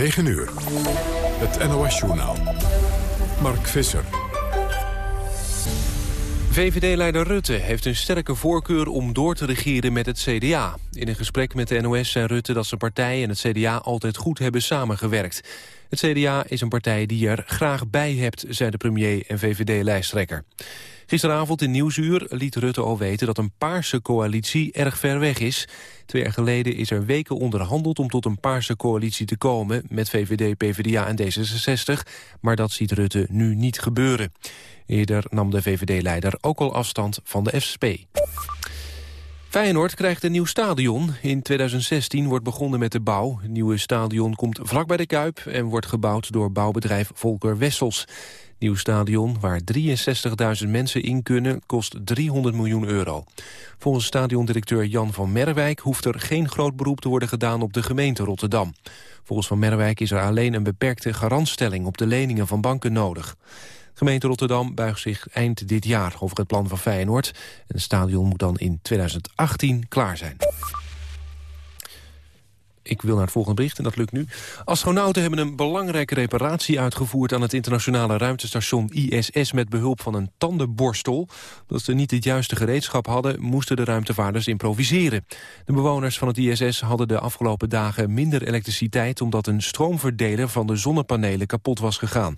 9 uur. Het NOS-journaal. Mark Visser. VVD-leider Rutte heeft een sterke voorkeur om door te regeren met het CDA. In een gesprek met de NOS zei Rutte dat zijn partij en het CDA altijd goed hebben samengewerkt. Het CDA is een partij die je er graag bij hebt, zei de premier en VVD-lijsttrekker. Gisteravond in Nieuwsuur liet Rutte al weten dat een paarse coalitie erg ver weg is. Twee jaar geleden is er weken onderhandeld om tot een paarse coalitie te komen... met VVD, PvdA en D66, maar dat ziet Rutte nu niet gebeuren. Eerder nam de VVD-leider ook al afstand van de FSP. Feyenoord krijgt een nieuw stadion. In 2016 wordt begonnen met de bouw. Het nieuwe stadion komt vlak bij de Kuip... en wordt gebouwd door bouwbedrijf Volker Wessels. Nieuw stadion, waar 63.000 mensen in kunnen, kost 300 miljoen euro. Volgens stadiondirecteur Jan van Merwijk hoeft er geen groot beroep te worden gedaan op de gemeente Rotterdam. Volgens Van Merwijk is er alleen een beperkte garantstelling op de leningen van banken nodig. Gemeente Rotterdam buigt zich eind dit jaar over het plan van Feyenoord. En het stadion moet dan in 2018 klaar zijn. Ik wil naar het volgende bericht en dat lukt nu. Astronauten hebben een belangrijke reparatie uitgevoerd... aan het internationale ruimtestation ISS met behulp van een tandenborstel. Omdat ze niet het juiste gereedschap hadden... moesten de ruimtevaarders improviseren. De bewoners van het ISS hadden de afgelopen dagen minder elektriciteit... omdat een stroomverdeler van de zonnepanelen kapot was gegaan.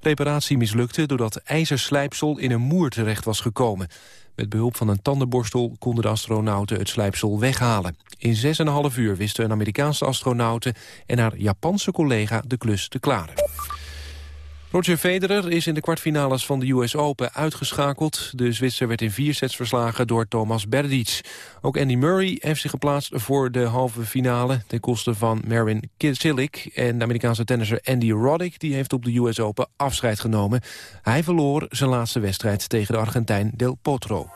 Reparatie mislukte doordat ijzerslijpsel in een moer terecht was gekomen. Met behulp van een tandenborstel konden de astronauten het slijpsel weghalen. In 6,5 uur wisten een Amerikaanse astronauten en haar Japanse collega de klus te klaren. Roger Federer is in de kwartfinales van de US Open uitgeschakeld. De Zwitser werd in vier sets verslagen door Thomas Berdych. Ook Andy Murray heeft zich geplaatst voor de halve finale... ten koste van Marin Cilic en de Amerikaanse tennisser Andy Roddick... die heeft op de US Open afscheid genomen. Hij verloor zijn laatste wedstrijd tegen de Argentijn Del Potro.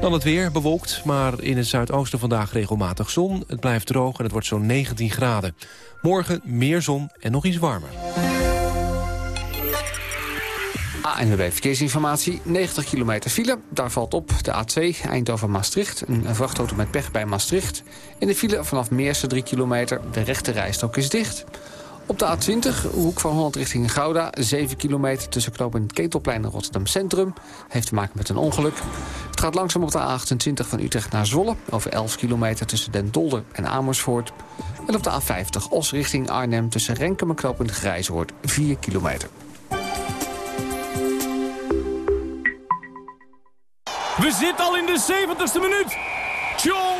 Dan het weer, bewolkt, maar in het zuidoosten vandaag regelmatig zon. Het blijft droog en het wordt zo'n 19 graden. Morgen meer zon en nog iets warmer. ANWB Verkeersinformatie, 90 kilometer file. Daar valt op de A2 Eindhoven-Maastricht. Een vrachtauto met pech bij Maastricht. In de file vanaf Meersen 3 kilometer. De rechte rijstok is dicht. Op de A20, hoek van Holland richting Gouda... 7 kilometer tussen knooppunt Ketelplein en Rotterdam Centrum. Heeft te maken met een ongeluk. Het gaat langzaam op de A28 van Utrecht naar Zwolle... over 11 kilometer tussen Den Dolder en Amersfoort. En op de A50 Os richting Arnhem tussen Renkum en knooppunt Grijshoort 4 kilometer. We zitten al in de 70ste minuut. Jongen,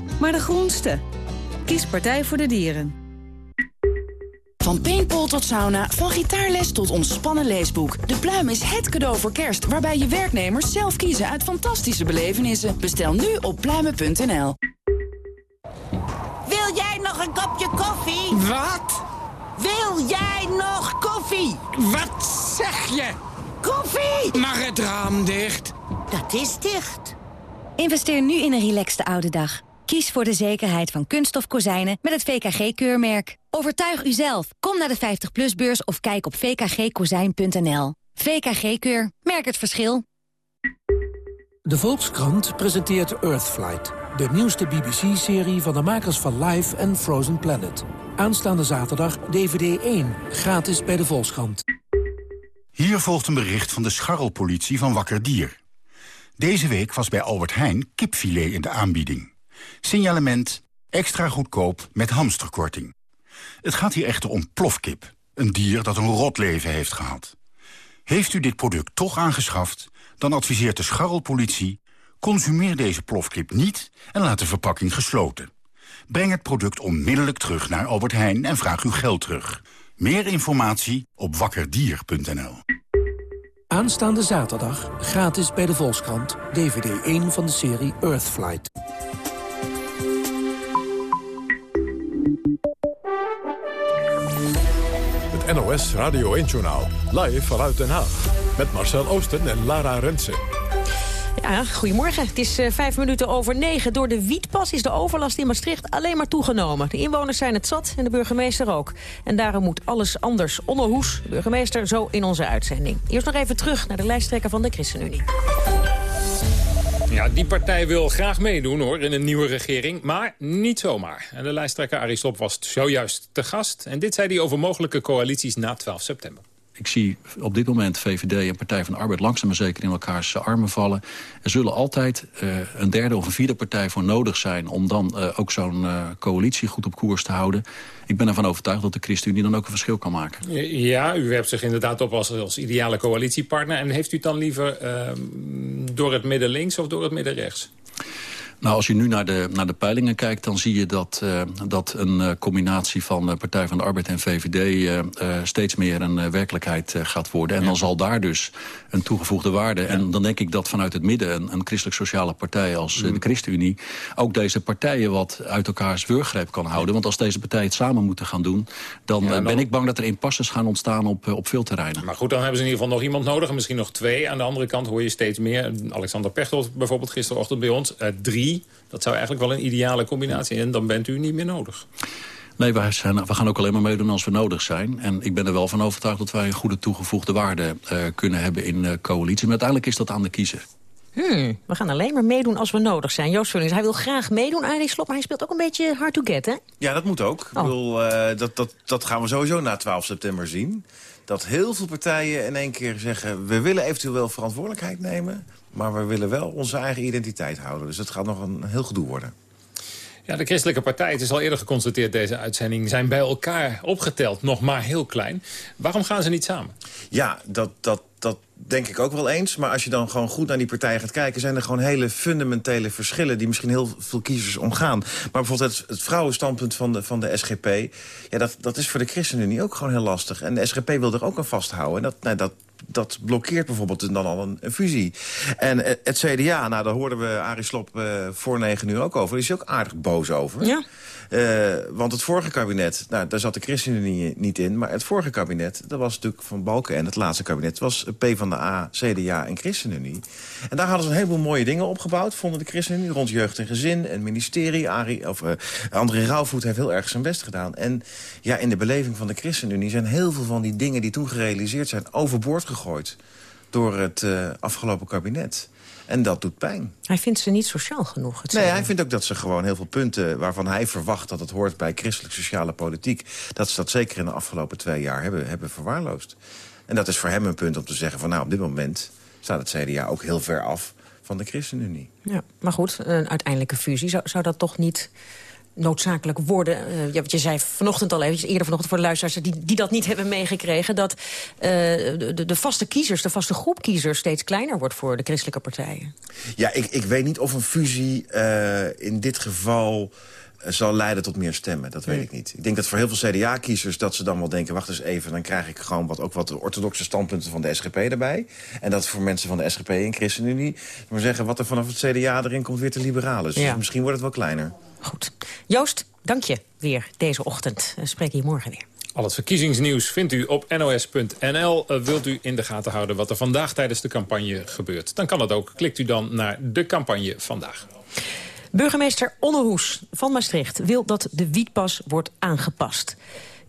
maar de groenste. Kies Partij voor de Dieren. Van paintball tot sauna, van gitaarles tot ontspannen leesboek. De Pluim is het cadeau voor kerst, waarbij je werknemers zelf kiezen uit fantastische belevenissen. Bestel nu op pluimen.nl. Wil jij nog een kopje koffie? Wat? Wil jij nog koffie? Wat zeg je? Koffie! Mag het raam dicht? Dat is dicht. Investeer nu in een relaxte oude dag. Kies voor de zekerheid van kunststof kozijnen met het VKG-keurmerk. Overtuig uzelf. Kom naar de 50PLUS-beurs of kijk op vkgkozijn.nl. VKG-keur. Merk het verschil. De Volkskrant presenteert Earthflight. De nieuwste BBC-serie van de makers van Life en Frozen Planet. Aanstaande zaterdag DVD 1. Gratis bij de Volkskrant. Hier volgt een bericht van de scharrelpolitie van Wakker Dier. Deze week was bij Albert Heijn kipfilet in de aanbieding. Signalement extra goedkoop met hamsterkorting. Het gaat hier echter om plofkip, een dier dat een rot leven heeft gehad. Heeft u dit product toch aangeschaft, dan adviseert de scharrelpolitie... consumeer deze plofkip niet en laat de verpakking gesloten. Breng het product onmiddellijk terug naar Albert Heijn en vraag uw geld terug. Meer informatie op wakkerdier.nl. Aanstaande zaterdag gratis bij de Volkskrant. DVD 1 van de serie Earthflight. NOS Radio 1-journaal. Live vanuit Den Haag. Met Marcel Oosten en Lara Rensen. Ja, goedemorgen. Het is uh, vijf minuten over negen. Door de wietpas is de overlast in Maastricht alleen maar toegenomen. De inwoners zijn het zat en de burgemeester ook. En daarom moet alles anders. Onder Hoes, de burgemeester, zo in onze uitzending. Eerst nog even terug naar de lijsttrekker van de ChristenUnie. Ja, die partij wil graag meedoen hoor in een nieuwe regering, maar niet zomaar. En de lijsttrekker Arie was zojuist te gast. En dit zei hij over mogelijke coalities na 12 september. Ik zie op dit moment VVD en Partij van de Arbeid langzaam maar zeker in elkaars armen vallen. Er zullen altijd uh, een derde of een vierde partij voor nodig zijn... om dan uh, ook zo'n coalitie goed op koers te houden. Ik ben ervan overtuigd dat de ChristenUnie dan ook een verschil kan maken. Ja, u werpt zich inderdaad op als, als ideale coalitiepartner. En heeft u het dan liever ehm, door het midden links of door het midden rechts? Nou, als je nu naar de, naar de peilingen kijkt... dan zie je dat, uh, dat een uh, combinatie van uh, Partij van de Arbeid en VVD... steeds meer een werkelijkheid gaat worden. En ja. dan zal daar dus een toegevoegde waarde... Ja. en dan denk ik dat vanuit het midden een, een christelijk-sociale partij... als mm. de ChristenUnie ook deze partijen wat uit elkaars wurggreep kan houden. Want als deze partijen het samen moeten gaan doen... dan, ja, dan... ben ik bang dat er impasses gaan ontstaan op, op veel terreinen. Maar goed, dan hebben ze in ieder geval nog iemand nodig... en misschien nog twee. Aan de andere kant hoor je steeds meer... Alexander Pechtold bijvoorbeeld gisterochtend bij ons... drie dat zou eigenlijk wel een ideale combinatie. En dan bent u niet meer nodig. Nee, wij zijn, we gaan ook alleen maar meedoen als we nodig zijn. En ik ben er wel van overtuigd dat wij een goede toegevoegde waarde uh, kunnen hebben in uh, coalitie. Maar uiteindelijk is dat aan de kiezer. Hmm, we gaan alleen maar meedoen als we nodig zijn. Joost Vullings, hij wil graag meedoen aan die slot, maar hij speelt ook een beetje hard to get, hè? Ja, dat moet ook. Oh. Ik bedoel, uh, dat, dat, dat gaan we sowieso na 12 september zien. Dat heel veel partijen in één keer zeggen... we willen eventueel wel verantwoordelijkheid nemen... maar we willen wel onze eigen identiteit houden. Dus het gaat nog een heel gedoe worden. Ja, de christelijke partijen, het is al eerder geconstateerd deze uitzending... zijn bij elkaar opgeteld nog maar heel klein. Waarom gaan ze niet samen? Ja, dat, dat, dat denk ik ook wel eens. Maar als je dan gewoon goed naar die partijen gaat kijken... zijn er gewoon hele fundamentele verschillen... die misschien heel veel kiezers omgaan. Maar bijvoorbeeld het, het vrouwenstandpunt van de, van de SGP... Ja, dat, dat is voor de ChristenUnie ook gewoon heel lastig. En de SGP wil er ook aan vasthouden. En dat, nou, dat dat blokkeert bijvoorbeeld dan al een, fusie. En het CDA, nou, daar hoorden we Arie Slob uh, voor negen uur ook over. Is hij ook aardig boos over. Ja. Uh, want het vorige kabinet, nou, daar zat de ChristenUnie niet in... maar het vorige kabinet, dat was natuurlijk van Balken... en het laatste kabinet was PvdA, CDA en ChristenUnie. En daar hadden ze een heleboel mooie dingen opgebouwd... vonden de ChristenUnie, rond jeugd en gezin en ministerie. Arie, of, uh, André Rauwvoet heeft heel erg zijn best gedaan. En ja, in de beleving van de ChristenUnie zijn heel veel van die dingen... die toen gerealiseerd zijn, overboord gegooid door het uh, afgelopen kabinet. En dat doet pijn. Hij vindt ze niet sociaal genoeg. nee, hij vindt ook dat ze gewoon heel veel punten... waarvan hij verwacht dat het hoort bij christelijk-sociale politiek... dat ze dat zeker in de afgelopen twee jaar hebben, hebben verwaarloosd. En dat is voor hem een punt om te zeggen van... nou, op dit moment staat het CDA ook heel ver af van de ChristenUnie. Ja, maar goed, een uiteindelijke fusie, zou, zou dat toch niet noodzakelijk worden. Uh, je, je zei vanochtend al even, eerder vanochtend voor de luisteraars... die, die dat niet hebben meegekregen... dat uh, de, de, vaste kiezers, de vaste groep kiezers... steeds kleiner wordt voor de christelijke partijen. Ja, ik, ik weet niet of een fusie uh, in dit geval zal leiden tot meer stemmen. Dat weet nee. ik niet. Ik denk dat voor heel veel CDA-kiezers dat ze dan wel denken... wacht eens even, dan krijg ik gewoon wat, ook wat orthodoxe standpunten van de SGP erbij. En dat voor mensen van de SGP en ChristenUnie... maar zeggen wat er vanaf het CDA erin komt weer te. Ja. Dus misschien wordt het wel kleiner. Goed. Joost, dank je weer deze ochtend. We spreken je morgen weer. Al het verkiezingsnieuws vindt u op nos.nl. Uh, wilt u in de gaten houden wat er vandaag tijdens de campagne gebeurt? Dan kan dat ook. Klikt u dan naar de campagne vandaag. Burgemeester Onnehoes van Maastricht wil dat de wietpas wordt aangepast.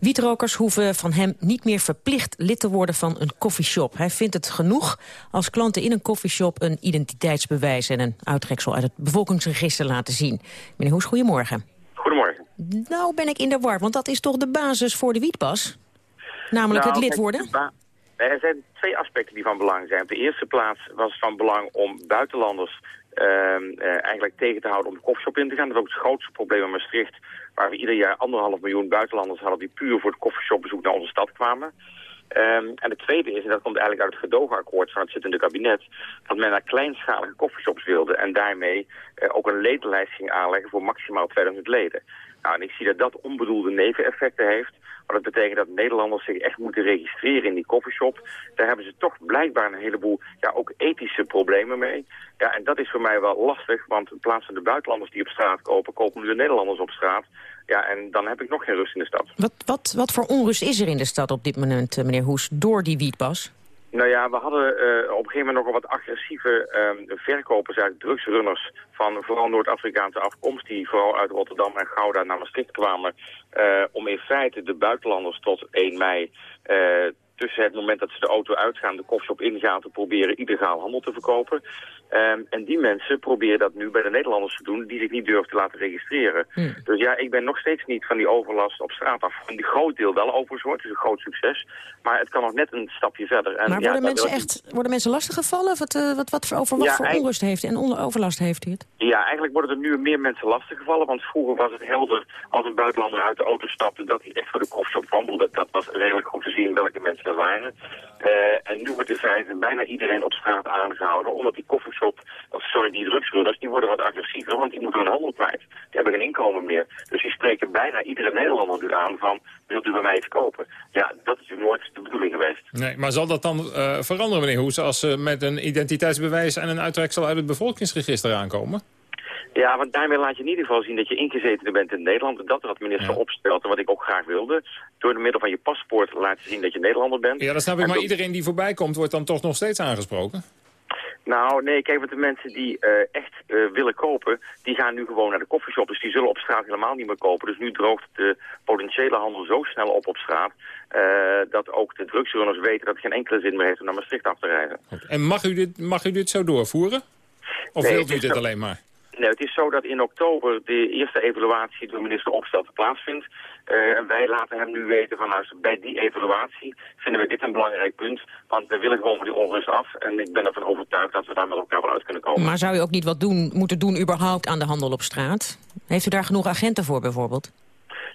Wietrokers hoeven van hem niet meer verplicht lid te worden van een koffieshop. Hij vindt het genoeg als klanten in een koffieshop een identiteitsbewijs... en een uittreksel uit het bevolkingsregister laten zien. Meneer Hoes, goedemorgen. Goedemorgen. Nou ben ik in de war, want dat is toch de basis voor de wietpas? Namelijk nou, het lid worden? Er zijn twee aspecten die van belang zijn. Op de eerste plaats was het van belang om buitenlanders uh, uh, eigenlijk tegen te houden om de koffieshop in te gaan. Dat is ook het grootste probleem in Maastricht waar we ieder jaar anderhalf miljoen buitenlanders hadden die puur voor het koffieshopbezoek naar onze stad kwamen. Um, en het tweede is, en dat komt eigenlijk uit het gedoogakkoord van het zittende kabinet, dat men naar kleinschalige koffieshops wilde en daarmee uh, ook een ledenlijst ging aanleggen voor maximaal 2000 leden. Nou, en ik zie dat dat onbedoelde neveneffecten heeft. Want dat betekent dat Nederlanders zich echt moeten registreren in die coffeeshop. Daar hebben ze toch blijkbaar een heleboel ja, ook ethische problemen mee. Ja, en dat is voor mij wel lastig, want in plaats van de buitenlanders die op straat kopen, kopen nu de Nederlanders op straat. Ja, en dan heb ik nog geen rust in de stad. Wat, wat, wat voor onrust is er in de stad op dit moment, eh, meneer Hoes, door die wietpas? Nou ja, we hadden uh, op een gegeven moment nogal wat agressieve uh, verkopers, eigenlijk drugsrunners van vooral Noord-Afrikaanse afkomst, die vooral uit Rotterdam en Gouda naar Maastricht kwamen, uh, om in feite de buitenlanders tot 1 mei tussen het moment dat ze de auto uitgaan, de koffieshop ingaan, te proberen illegaal handel te verkopen. Um, en die mensen proberen dat nu bij de Nederlanders te doen die zich niet durven te laten registreren. Hmm. Dus ja, ik ben nog steeds niet van die overlast op straat af. Die groot deel wel overigens hoor, het is een groot succes. Maar het kan nog net een stapje verder. En maar ja, worden, mensen echt, worden mensen lastiggevallen? Wat, uh, wat, wat voor, over wat ja, voor onrust heeft en overlast heeft u het? Ja, eigenlijk worden er nu meer mensen lastiggevallen. Want vroeger was het helder als een buitenlander uit de auto stapte dat hij echt voor de koffieshop wandelde. Dat was redelijk goed te zien welke mensen er waren. Uh, en nu wordt in feite bijna iedereen op straat aangehouden, omdat die koffieshop, of sorry, die drugsrunners, die worden wat agressiever, want die moeten hun handel kwijt. Die hebben geen inkomen meer. Dus die spreken bijna iedere Nederlander nu aan van, wilt u bij mij iets kopen? Ja, dat is natuurlijk nooit de bedoeling geweest. Nee, maar zal dat dan uh, veranderen, meneer Hoes, als ze met een identiteitsbewijs en een uittreksel uit het bevolkingsregister aankomen? Ja, want daarmee laat je in ieder geval zien dat je ingezetene bent in Nederland. Dat wat minister ja. wat ik ook graag wilde. Door de middel van je paspoort laat je zien dat je Nederlander bent. Ja, dat snap ik. Maar iedereen die voorbij komt wordt dan toch nog steeds aangesproken? Nou, nee, kijk, want de mensen die uh, echt uh, willen kopen, die gaan nu gewoon naar de koffieshop. Dus die zullen op straat helemaal niet meer kopen. Dus nu droogt de potentiële handel zo snel op op straat... Uh, dat ook de drugsrunners weten dat het geen enkele zin meer heeft om naar Maastricht af te reizen. En mag u dit, mag u dit zo doorvoeren? Of nee, wilt u dit alleen maar? Nee, het is zo dat in oktober de eerste evaluatie door minister Opstelten plaatsvindt. En wij laten hem nu weten van bij die evaluatie vinden we dit een belangrijk punt. Want we willen gewoon van die onrust af. En ik ben ervan overtuigd dat we daar met elkaar wel uit kunnen komen. Maar zou u ook niet wat doen, moeten doen überhaupt aan de handel op straat? Heeft u daar genoeg agenten voor bijvoorbeeld?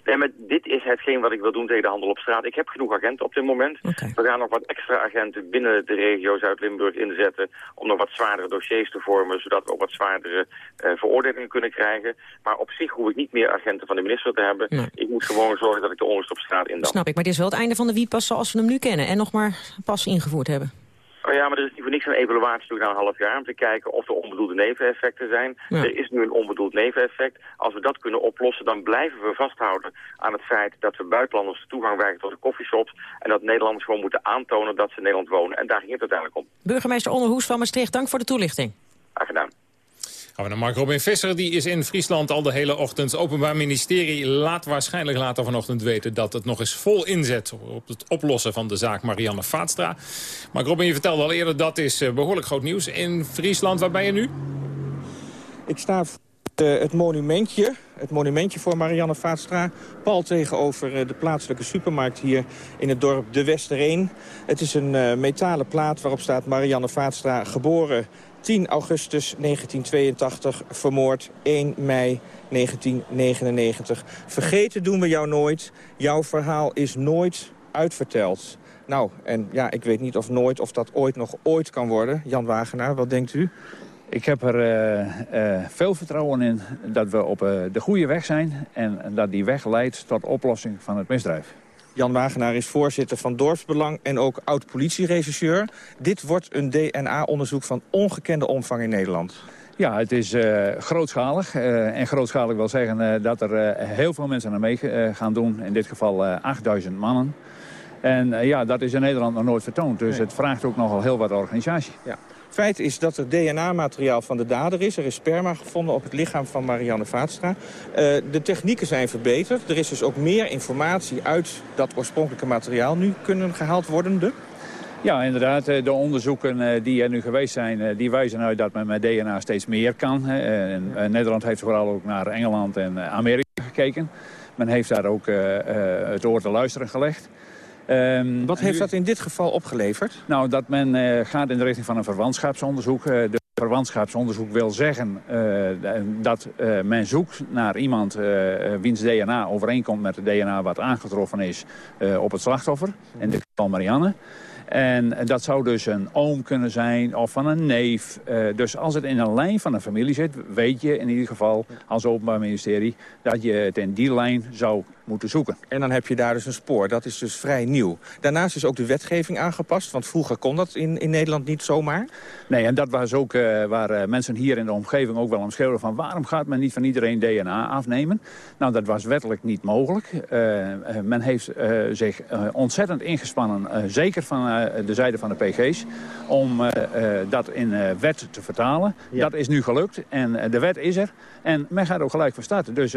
Nee, maar dit is hetgeen wat ik wil doen tegen de handel op straat. Ik heb genoeg agenten op dit moment. Okay. We gaan nog wat extra agenten binnen de regio Zuid-Limburg inzetten... om nog wat zwaardere dossiers te vormen... zodat we ook wat zwaardere uh, veroordelingen kunnen krijgen. Maar op zich hoef ik niet meer agenten van de minister te hebben. Nee. Ik moet gewoon zorgen dat ik de onrust op straat indam. Snap ik, maar dit is wel het einde van de wietpas zoals we hem nu kennen... en nog maar pas ingevoerd hebben. Oh ja, maar er is niet voor niks een evaluatie toe na een half jaar... om te kijken of er onbedoelde neveneffecten zijn. Ja. Er is nu een onbedoeld neveneffect. Als we dat kunnen oplossen, dan blijven we vasthouden aan het feit... dat we buitenlanders toegang weigeren tot de koffieshops... en dat Nederlanders gewoon moeten aantonen dat ze in Nederland wonen. En daar ging het uiteindelijk om. Burgemeester Onderhoes van Maastricht, dank voor de toelichting. Graag gedaan. Gaan we naar Mark Robin Visser. Die is in Friesland al de hele ochtend. Het Openbaar Ministerie laat waarschijnlijk later vanochtend weten... dat het nog eens vol inzet op het oplossen van de zaak Marianne Vaatstra. Mark Robin, je vertelde al eerder, dat is eh, behoorlijk groot nieuws. In Friesland, waar ben je nu? Ik sta het monumentje, het monumentje voor Marianne Vaatstra... pal tegenover uh, de plaatselijke supermarkt hier in het dorp De Westereen. Het is een uh, metalen plaat waarop staat Marianne Vaatstra geboren... 10 augustus 1982, vermoord 1 mei 1999. Vergeten doen we jou nooit. Jouw verhaal is nooit uitverteld. Nou, en ja, ik weet niet of nooit of dat ooit nog ooit kan worden. Jan Wagenaar, wat denkt u? Ik heb er uh, uh, veel vertrouwen in dat we op uh, de goede weg zijn... en dat die weg leidt tot oplossing van het misdrijf. Jan Wagenaar is voorzitter van Dorpsbelang en ook oud-politieregisseur. Dit wordt een DNA-onderzoek van ongekende omvang in Nederland. Ja, het is uh, grootschalig. Uh, en grootschalig wil zeggen uh, dat er heel veel mensen aan mee gaan doen. In dit geval 8000 mannen. En ja, dat is in Nederland nog nooit vertoond. Dus nee. het vraagt ook nogal heel wat organisatie. Ja. Feit is dat er DNA-materiaal van de dader is. Er is sperma gevonden op het lichaam van Marianne Vaatstra. Uh, de technieken zijn verbeterd. Er is dus ook meer informatie uit dat oorspronkelijke materiaal nu kunnen gehaald worden. De? Ja, inderdaad. De onderzoeken die er nu geweest zijn, die wijzen uit dat men met DNA steeds meer kan. En Nederland heeft vooral ook naar Engeland en Amerika gekeken. Men heeft daar ook het oor te luisteren gelegd. Um, Wat heeft dat in dit geval opgeleverd? Nou, dat men uh, gaat in de richting van een verwantschapsonderzoek. Uh, de verwantschapsonderzoek wil zeggen uh, dat men zoekt naar iemand wiens DNA overeenkomt met het DNA wat aangetroffen is op het slachtoffer. En de van Marianne. En dat zou dus een oom kunnen zijn of van een neef. Uh, dus als het in een lijn van een familie zit, weet je in ieder geval als Openbaar Ministerie... dat je het in die lijn zou moeten zoeken. En dan heb je daar dus een spoor. Dat is dus vrij nieuw. Daarnaast is ook de wetgeving aangepast. Want vroeger kon dat in, in Nederland niet zomaar. Nee, en dat was ook uh, waar uh, mensen hier in de omgeving ook wel om schreeuwen... van waarom gaat men niet van iedereen DNA afnemen? Nou, dat was wettelijk niet mogelijk. Uh, men heeft zich ontzettend ingespannen, zeker van de zijde van de PG's... om dat in wet te vertalen. Ja. Dat is nu gelukt en de wet is er. En men gaat ook gelijk van start. Dus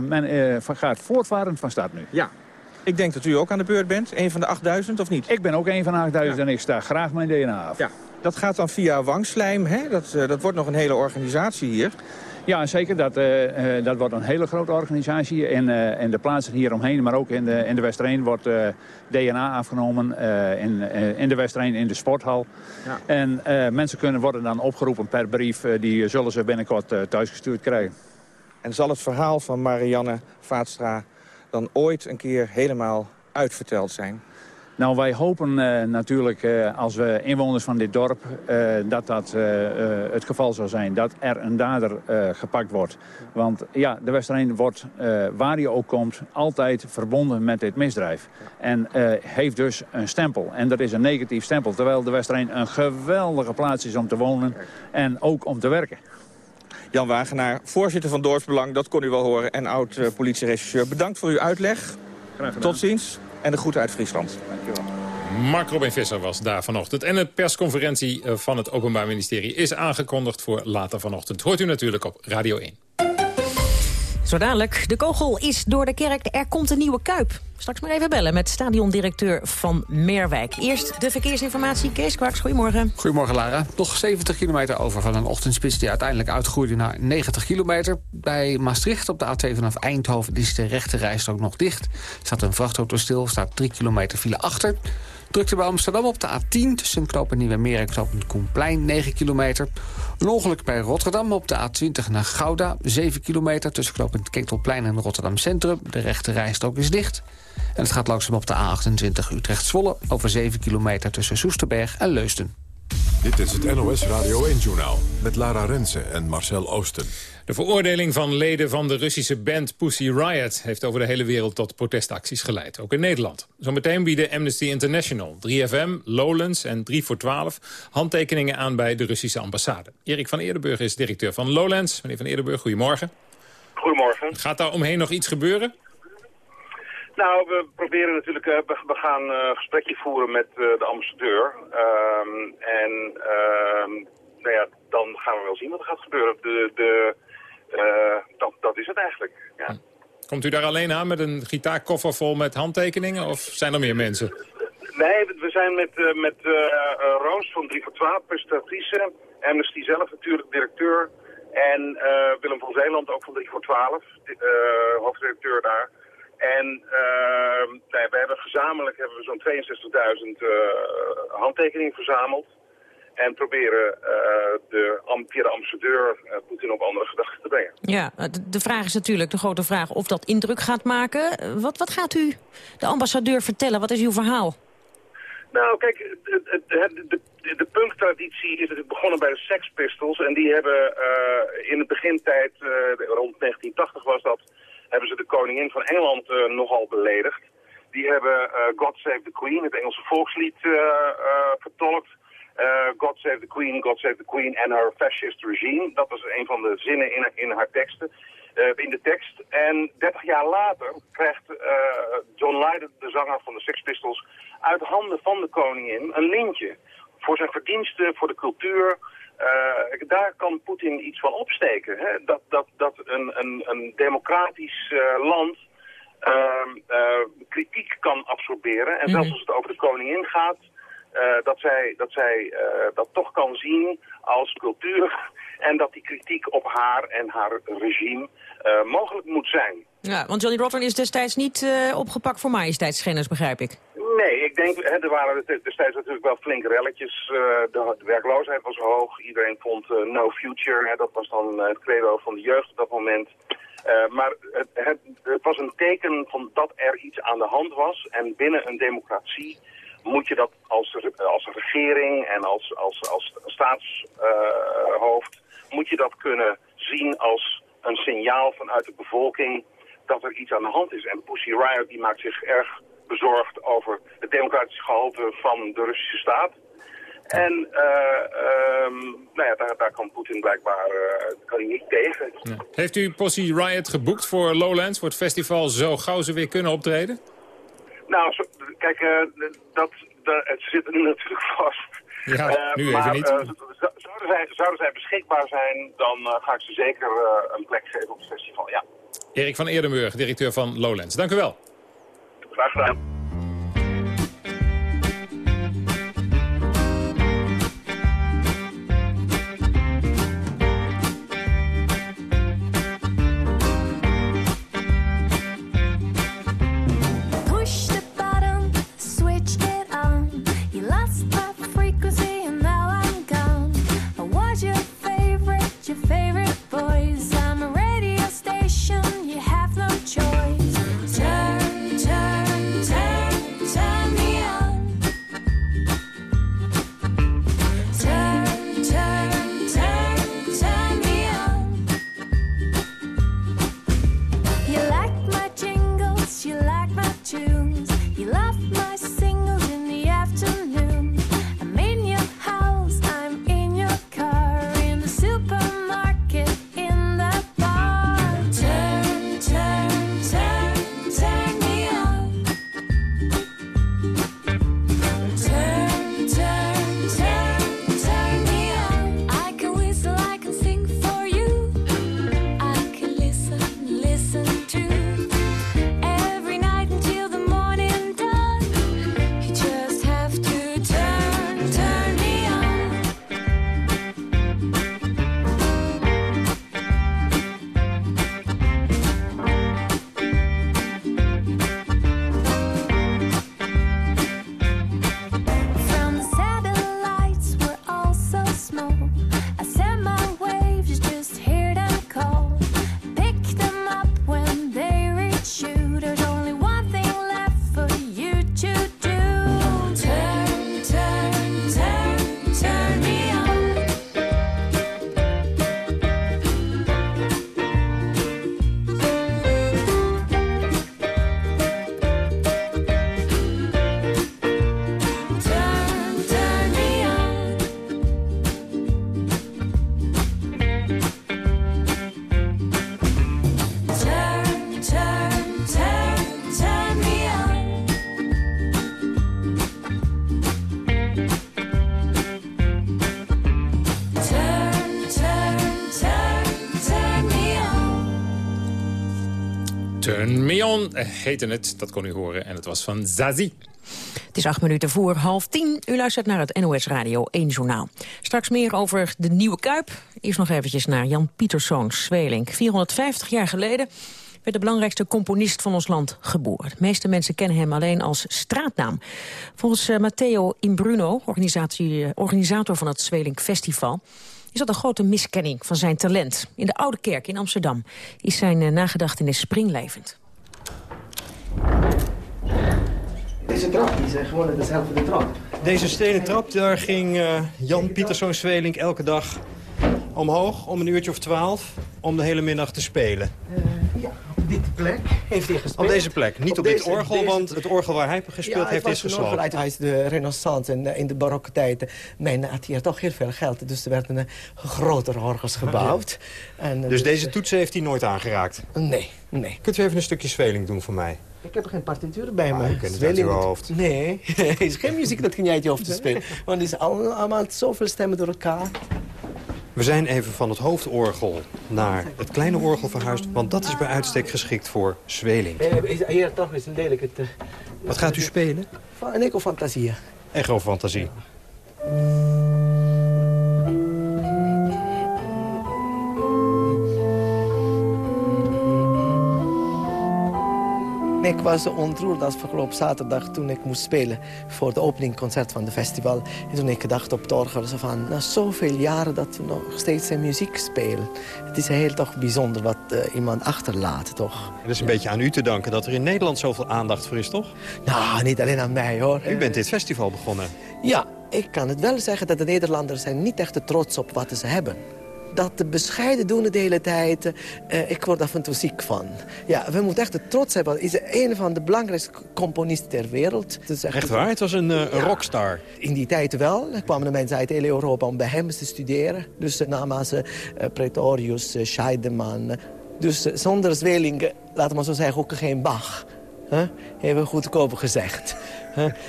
men gaat voortvarend van start nu. Ja. Ik denk dat u ook aan de beurt bent, een van de 8000 of niet? Ik ben ook een van de 8000 ja. en ik sta graag mijn DNA af. Ja. Dat gaat dan via wangslijm, hè? Dat, uh, dat wordt nog een hele organisatie hier. Ja, zeker. Dat, uh, uh, dat wordt een hele grote organisatie. Uh, in de plaatsen hieromheen, maar ook in de, in de Westereen wordt DNA afgenomen. in, in de Westereen, in de sporthal. Ja. En mensen kunnen worden dan opgeroepen per brief. die zullen ze binnenkort thuisgestuurd krijgen. En zal het verhaal van Marianne Vaatstra dan ooit een keer helemaal uitverteld zijn? Nou, wij hopen uh, natuurlijk uh, als we inwoners van dit dorp uh, dat dat het geval zou zijn. Dat er een dader gepakt wordt. Want ja, de Westerijn wordt, waar hij ook komt, altijd verbonden met dit misdrijf. En heeft dus een stempel. En dat is een negatief stempel. Terwijl de Westerijn een geweldige plaats is om te wonen en ook om te werken. Jan Wagenaar, voorzitter van Dorpsbelang, dat kon u wel horen... en oud-politieregisseur. Bedankt voor uw uitleg. Tot ziens en de groeten uit Friesland. Dankjewel. Mark Robin Visser was daar vanochtend. En de persconferentie eh, van het Openbaar Ministerie is aangekondigd voor later vanochtend. Hoort u natuurlijk op Radio 1. Zo dadelijk, de kogel is door de kerk, er komt een nieuwe Kuip. Straks maar even bellen met stadiondirecteur van Meerwijk. Eerst de verkeersinformatie. Kees Kwaks, goedemorgen. Goedemorgen Lara. Nog 70 kilometer over van een ochtendspits die uiteindelijk uitgroeide naar 90 kilometer. Bij Maastricht op de A2 vanaf Eindhoven is de rechte rijstrook nog dicht. Staat een vrachtauto stil, staat 3 kilometer file achter. Drukte bij Amsterdam op de A10 tussen knopen Nieuwe Meer en knopen Koenplein 9 kilometer. Een ongeluk bij Rotterdam op de A20 naar Gouda 7 kilometer tussen knopen Ketelplein en Rotterdam Centrum. De rechte rijstrook is dicht. En het gaat langzaam op de A28 Utrecht-Zwolle over 7 kilometer tussen Soesterberg en Leusden. Dit is het NOS Radio 1-journaal met Lara Rensen en Marcel Oosten. De veroordeling van leden van de Russische band Pussy Riot... heeft over de hele wereld tot protestacties geleid, ook in Nederland. Zometeen bieden Amnesty International, 3FM, Lowlands en 3 voor 12... handtekeningen aan bij de Russische ambassade. Erik van Eerdenburg is directeur van Lowlands. Meneer van Eerdenburg, goedemorgen. Goedemorgen. Gaat daar omheen nog iets gebeuren? Nou, we proberen natuurlijk, uh, we, gaan een uh, gesprekje voeren met uh, de ambassadeur. Um, en uh, nou ja, dan gaan we wel zien wat er gaat gebeuren. De, de, dat, dat is het eigenlijk, ja. Komt u daar alleen aan met een gitaarkoffer vol met handtekeningen of zijn er meer mensen? Nee, we zijn met, met Roos van 3 voor 12, presentatrice. Amnesty zelf natuurlijk, directeur. En Willem van Zeeland ook van 3 voor 12, hoofdredacteur daar. En uh, nee, we hebben gezamenlijk hebben we zo'n 62.000 uh, handtekeningen verzameld. En proberen uh, de, via de ambassadeur uh, Poetin op andere gedachten te brengen. Ja, de vraag is natuurlijk, de grote vraag, of dat indruk gaat maken. Wat, wat gaat u de ambassadeur vertellen? Wat is uw verhaal? Nou, kijk, de, de, de, de punktraditie is begonnen bij de Sex Pistols. En die hebben uh, in de begintijd, uh, rond 1980 was dat hebben ze de koningin van Engeland uh, nogal beledigd. Die hebben uh, God Save the Queen, het Engelse volkslied, uh, vertolkt. God Save the Queen, God Save the Queen and her fascist regime. Dat was een van de zinnen in, in haar teksten. in de tekst. En 30 jaar later krijgt John Lydon, de zanger van de Sex Pistols, uit handen van de koningin een lintje. Voor zijn verdiensten, voor de cultuur, uh, daar kan Poetin iets van opsteken. Hè? Dat, dat, dat een, een, een democratisch uh, land uh, kritiek kan absorberen. En zelfs als het over de koningin gaat, dat zij, dat, zij dat toch kan zien als cultuur. En dat die kritiek op haar en haar regime mogelijk moet zijn. Ja, want Johnny Rotten is destijds niet opgepakt voor majesteitsschennis, begrijp ik. Nee, ik denk, hè, er waren destijds natuurlijk wel flinke relletjes. Uh, de, werkloosheid was hoog. Iedereen vond uh, no future. Hè, dat was dan het credo van de jeugd op dat moment. Maar het, het, het, was een teken van dat er iets aan de hand was. En binnen een democratie moet je dat als, als regering en als, als, als staatshoofd, moet je dat kunnen zien als een signaal vanuit de bevolking dat er iets aan de hand is. En Pussy Riot die maakt zich erg bezorgd over het democratische gehalte van de Russische staat. En uh, nou ja, daar, daar kan Poetin blijkbaar uh, kan hij niet tegen. Heeft u Pussy Riot geboekt voor Lowlands, voor het festival, zo gauw ze weer kunnen optreden? Nou, zo, kijk, uh, dat, dat, het zit natuurlijk vast. Ja, nu maar, even niet. zouden, zij, zouden zij beschikbaar zijn, dan ga ik ze zeker een plek geven op het festival, ja. Erik van Eerdenburg, directeur van Lowlands. Dank u wel. Graag gedaan. Mion heette het, dat kon u horen. En het was van Zazie. Het is acht minuten voor half tien. U luistert naar het NOS Radio 1 Journaal. Straks meer over de Nieuwe Kuip. Eerst nog eventjes naar Jan Pieterszoon Zwelink. 450 jaar geleden werd de belangrijkste componist van ons land geboren. De meeste mensen kennen hem alleen als straatnaam. Volgens uh, Matteo Imbruno, organisator van het Zwelink Festival is dat een grote miskenning van zijn talent. In de Oude Kerk in Amsterdam is zijn uh, nagedachtenis springlevend. Deze trap die is gewoon dezelfde trap. Deze stenen trap, daar ging uh, Jan Pieterszoon Zwelink elke dag omhoog om een uurtje of twaalf om de hele middag te spelen. Uh, ja, op dit plek heeft hij gespeeld. Op deze plek, niet op, dit orgel, want het orgel waar hij gespeeld ja, heeft is gesloten. uit huis de renaissance en in de barokke tijd. Men had hier toch heel veel geld, dus er werden uh, grotere orgels gebouwd. En, dus, dus deze toetsen heeft hij nooit aangeraakt? Nee, nee. Kunt u even een stukje Zweling doen voor mij? Ik heb geen partituur bij ah, me. Ik ken het uit uw hoofd. Nee, het is geen muziek dat je uit je hoofd te spelen. Want het is allemaal zoveel stemmen door elkaar. We zijn even van het hoofdorgel naar het kleine orgel verhuisd... want dat is bij uitstek geschikt voor zweling. Hier toch is een lelijk het... Uh, Wat gaat u spelen? Een eco-fantasie. Echo-fantasie. Ik was ontroerd als afgelopen zaterdag toen ik moest spelen voor de openingconcert van het festival. En toen ik dacht op het orgel zo van, na zoveel jaren dat we nog steeds zijn muziek spelen. Het is heel toch bijzonder wat uh, iemand achterlaat, toch? Het is een beetje aan u te danken dat er in Nederland zoveel aandacht voor is, toch? Nou, niet alleen aan mij, hoor. U bent dit festival begonnen. Ja, ik kan het wel zeggen dat de Nederlanders zijn niet echt trots op wat ze hebben dat de bescheiden doen de hele tijd. Uh, ik word af en toe ziek van. Ja, we moeten echt trots hebben. Hij is een van de belangrijkste componisten ter wereld. echt, echt waar? Het was een, uh, een rockstar. In die tijd wel. Er kwamen de mensen uit heel Europa om bij hem te studeren. Dus uh, namaals uh, Pretorius, Scheidemann. Dus zonder Zweling, laten we maar zo zeggen, ook geen Bach. Huh? Hebben we goedkoop gezegd.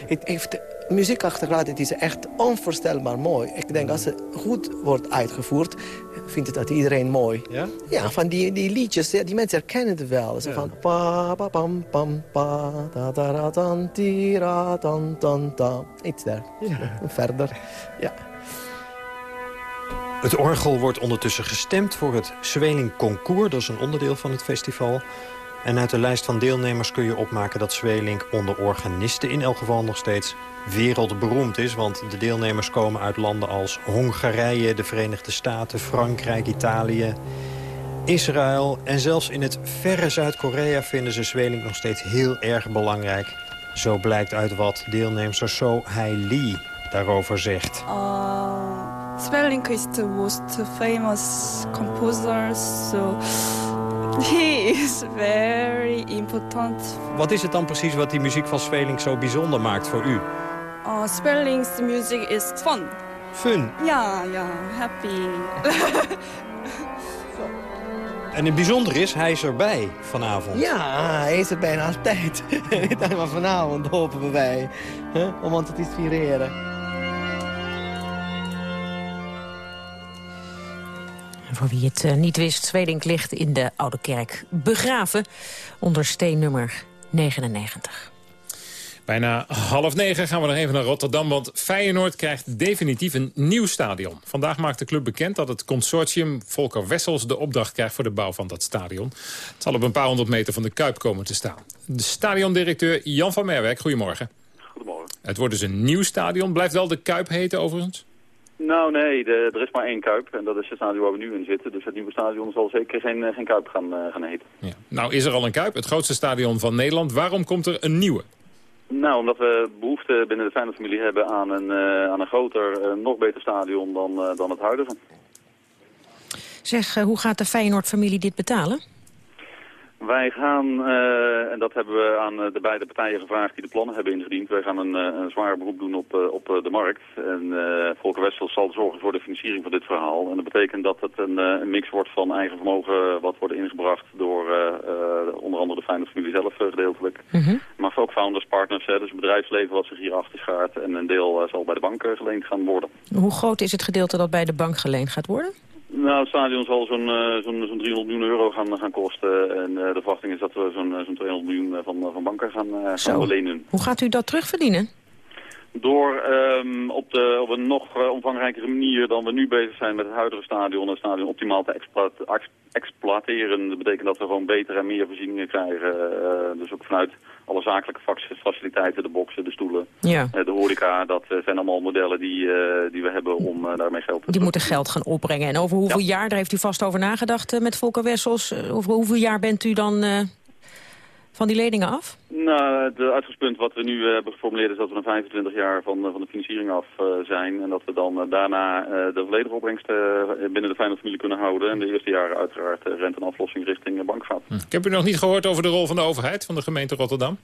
Het heeft muziekachtergrond het is echt onvoorstelbaar mooi. Ik denk als het goed wordt uitgevoerd, vindt het dat iedereen mooi. Ja? Ja, van die, die liedjes, die mensen herkennen het wel. Zo van pa pa pam pam pa ta ta ra tan ti ra tan tan ta. Iets daar. Ja. Verder, ja. Het orgel wordt ondertussen gestemd voor het Zweling Concours. Dat is een onderdeel van het festival. En uit de lijst van deelnemers kun je opmaken dat Zweling onder organisten in elk geval nog steeds wereldberoemd is. Want de deelnemers komen uit landen als Hongarije, de Verenigde Staten, Frankrijk, Italië, Israël. En zelfs in het verre Zuid-Korea vinden ze Zweling nog steeds heel erg belangrijk. Zo blijkt uit wat deelnemster So Hai Lee daarover zegt. Uh, is the most famous composer, so... He is very important. Wat is het dan precies wat die muziek van Sveling zo bijzonder maakt voor u? Uh, Spelling's music is fun. Fun? Ja, ja, happy. en het bijzonder is, hij is erbij vanavond. Ja, hij is er bijna altijd. maar vanavond hopen wij. Hè? Om ons te inspireren. Voor wie het uh, niet wist, Zwedink ligt in de Oude Kerk begraven onder steen nummer 99. Bijna half negen gaan we nog even naar Rotterdam, want Feyenoord krijgt definitief een nieuw stadion. Vandaag maakt de club bekend dat het consortium Volker Wessels de opdracht krijgt voor de bouw van dat stadion. Het zal op een paar honderd meter van de Kuip komen te staan. De stadiondirecteur Jan van Merwijk, goedemorgen. Goedemorgen. Het wordt dus een nieuw stadion. Blijft wel de Kuip heten overigens? Nou nee, de, er is maar één Kuip en dat is het stadion waar we nu in zitten. Dus het nieuwe stadion zal zeker geen, geen Kuip gaan, uh, gaan heten. Ja. Nou is er al een Kuip, het grootste stadion van Nederland. Waarom komt er een nieuwe? Nou, omdat we behoefte binnen de Feyenoord-familie hebben aan een, uh, aan een groter, uh, nog beter stadion dan, dan het huidige. Zeg, hoe gaat de Feyenoord-familie dit betalen? Wij gaan, uh, en dat hebben we aan de beide partijen gevraagd die de plannen hebben ingediend. Wij gaan een, een zwaar beroep doen op, op de markt. En uh, Volker Wessels zal zorgen voor de financiering van dit verhaal. En dat betekent dat het een, een mix wordt van eigen vermogen wat wordt ingebracht door onder andere de Feyenoord familie zelf gedeeltelijk. Mm -hmm. Maar ook founders, partners, hè, dus het bedrijfsleven wat zich hier achter schaart. En een deel zal bij de bank geleend gaan worden. Hoe groot is het gedeelte dat bij de bank geleend gaat worden? Nou, het stadion zal zo'n uh, zo'n zo'n 300 miljoen euro gaan, gaan kosten. En uh, de verwachting is dat we zo'n zo'n 200 miljoen van, van banken gaan, uh, gaan lenen. Hoe gaat u dat terugverdienen? Door um, op, de, op een nog uh, omvangrijkere manier dan we nu bezig zijn met het huidige stadion... het stadion optimaal te exploit exploiteren. Dat betekent dat we gewoon beter en meer voorzieningen krijgen. Uh, dus ook vanuit alle zakelijke faciliteiten, de boksen, de stoelen, ja. uh, de horeca. Dat zijn allemaal modellen die, die we hebben om daarmee geld te Die moeten geld gaan opbrengen. En over hoeveel ja. jaar, daar heeft u vast over nagedacht met Volker Wessels... over hoeveel jaar bent u dan van die leningen af? Nou, het uitgangspunt wat we nu uh, hebben geformuleerd is dat we na 25 jaar van, uh, van de financiering af zijn. En dat we dan daarna de volledige opbrengst binnen de Feyenoord-familie kunnen houden. En de eerste jaren uiteraard rente en aflossing richting bank gaat. Hm. Ik heb u nog niet gehoord over de rol van de overheid, van de gemeente Rotterdam.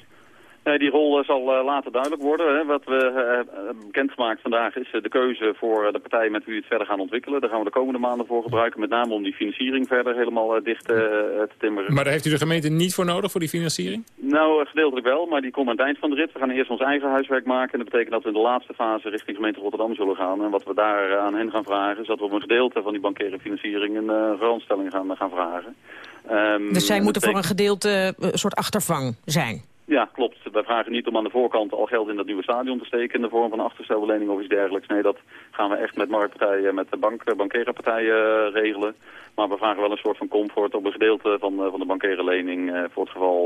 Nee, die rol zal later duidelijk worden. Hè. Wat we bekendgemaakt vandaag is de keuze voor de partijen met wie we het verder gaan ontwikkelen. Daar gaan we de komende maanden voor gebruiken. Met name om die financiering verder helemaal dicht te timmeren. Maar daar heeft u de gemeente niet voor nodig, voor die financiering? Nou, gedeeltelijk wel, maar die komt aan het eind van de rit. We gaan eerst ons eigen huiswerk maken. En dat betekent dat we in de laatste fase richting gemeente Rotterdam zullen gaan. En wat we daar aan hen gaan vragen is dat we op een gedeelte van die bankaire financiering een uh, garantstelling gaan, gaan vragen. Um, dus zij moeten voor een gedeelte een soort achtervang zijn? Ja, klopt. Wij vragen niet om aan de voorkant al geld in dat nieuwe stadion te steken in de vorm van een achterstelbelening of iets dergelijks. Nee, dat gaan we echt met marktpartijen, met de bank, bankerenpartijen regelen. Maar we vragen wel een soort van comfort op een gedeelte van, van de bankerenlening uh, voor het geval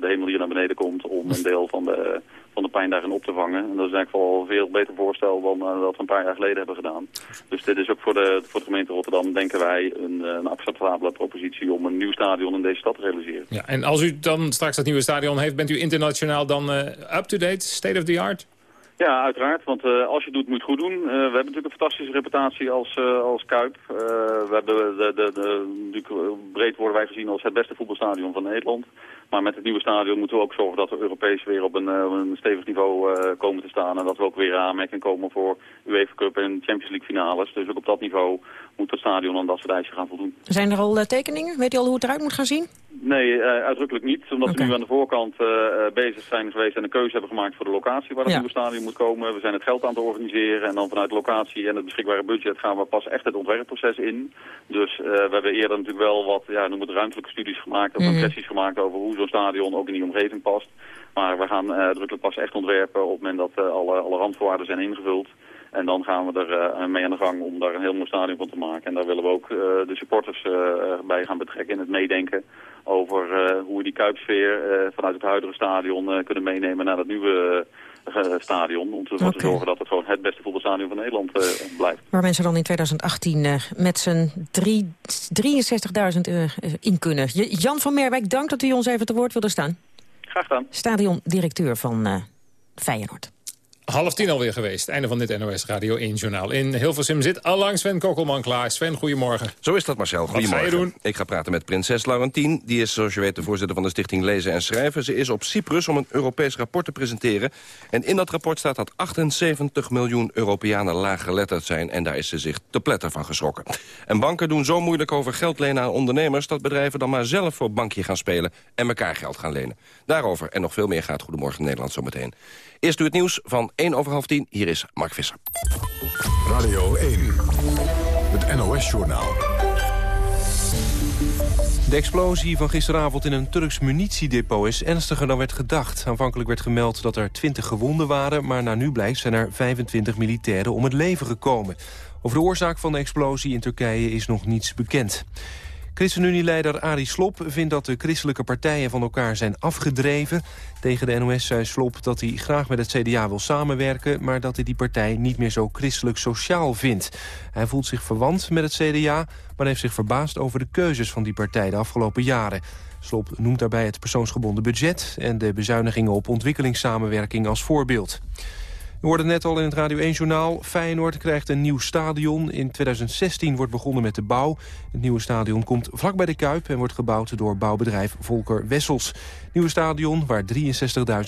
de hemel hier naar beneden komt om een deel van de, van de pijn daarin op te vangen. En dat is eigenlijk wel een veel beter voorstel dan dat we een paar jaar geleden hebben gedaan. Dus dit is ook voor de, voor de gemeente Rotterdam, denken wij, een, een acceptabele propositie om een nieuw stadion in deze stad te realiseren. Ja, en als u dan straks dat nieuwe stadion heeft, bent u internationaal dan up-to-date, state of the art? Ja, uiteraard. Want uh, als je doet, moet je goed doen. Uh, we hebben natuurlijk een fantastische reputatie als, uh, als Kuip. we hebben de, de, de, breed worden wij gezien als het beste voetbalstadion van Nederland. Maar met het nieuwe stadion moeten we ook zorgen dat we Europees weer op een, een stevig niveau komen te staan. En dat we ook weer aanmerking komen voor UEFA Cup en Champions League finales. Dus ook op dat niveau moet het stadion aan dat soort eisen gaan voldoen. Zijn er al tekeningen? Weet u al hoe het eruit moet gaan zien? Nee, uh, uitdrukkelijk niet. Omdat okay. we nu aan de voorkant uh, bezig zijn geweest en een keuze hebben gemaakt voor de locatie waar het ja. nieuwe stadion moet komen. We zijn het geld aan het organiseren en dan vanuit locatie en het beschikbare budget gaan we pas echt het ontwerpproces in. Dus uh, we hebben eerder natuurlijk wel wat, ja, noem het ruimtelijke studies gemaakt of mm -hmm. gemaakt over hoe zo'n stadion ook in die omgeving past. Maar we gaan uitdrukkelijk pas echt ontwerpen op het moment dat alle, alle randvoorwaarden zijn ingevuld. En dan gaan we er uh, mee aan de gang om daar een heel mooi stadion van te maken. En daar willen we ook uh, de supporters uh, bij gaan betrekken in het meedenken over hoe we die kuipsfeer vanuit het huidige stadion kunnen meenemen naar het nieuwe stadion. Om ervoor okay. te zorgen dat het gewoon het beste voetbalstadion van Nederland blijft. Waar mensen dan in 2018 met z'n 63.000 in kunnen. Jan van Merwijk, dank dat u ons even te woord wilde staan. Graag gedaan. Stadiondirecteur van Feyenoord. Half tien alweer geweest. Einde van dit NOS Radio 1 journaal. In Hilversum zit allang Sven Kokkelman klaar. Sven, goedemorgen. Zo is dat Marcel. Goedemorgen. Wat ga je doen? Ik ga praten met prinses Laurentien. Die is zoals je weet de voorzitter van de stichting Lezen en Schrijven. Ze is op Cyprus om een Europees rapport te presenteren. En in dat rapport staat dat 78 miljoen Europeanen laaggeletterd zijn. En daar is ze zich te pletter van geschrokken. En banken doen zo moeilijk over geld lenen aan ondernemers... dat bedrijven dan maar zelf voor bankje gaan spelen en elkaar geld gaan lenen. Daarover en nog veel meer gaat Goedemorgen Nederland zometeen. Eerst u het nieuws van 1 over half 10. Hier is Mark Visser. Radio 1, het NOS-journaal. De explosie van gisteravond in een Turks munitiedepot is ernstiger dan werd gedacht. Aanvankelijk werd gemeld dat er 20 gewonden waren... maar naar nu blijkt zijn er 25 militairen om het leven gekomen. Over de oorzaak van de explosie in Turkije is nog niets bekend. ChristenUnie-leider Arie Slob vindt dat de christelijke partijen van elkaar zijn afgedreven. Tegen de NOS zei Slob dat hij graag met het CDA wil samenwerken... maar dat hij die partij niet meer zo christelijk-sociaal vindt. Hij voelt zich verwant met het CDA, maar heeft zich verbaasd over de keuzes van die partij de afgelopen jaren. Slob noemt daarbij het persoonsgebonden budget... en de bezuinigingen op ontwikkelingssamenwerking als voorbeeld. We hoorden net al in het Radio 1-journaal. Feyenoord krijgt een nieuw stadion. In 2016 wordt begonnen met de bouw. Het nieuwe stadion komt vlak bij de Kuip... en wordt gebouwd door bouwbedrijf Volker Wessels. Het nieuwe stadion, waar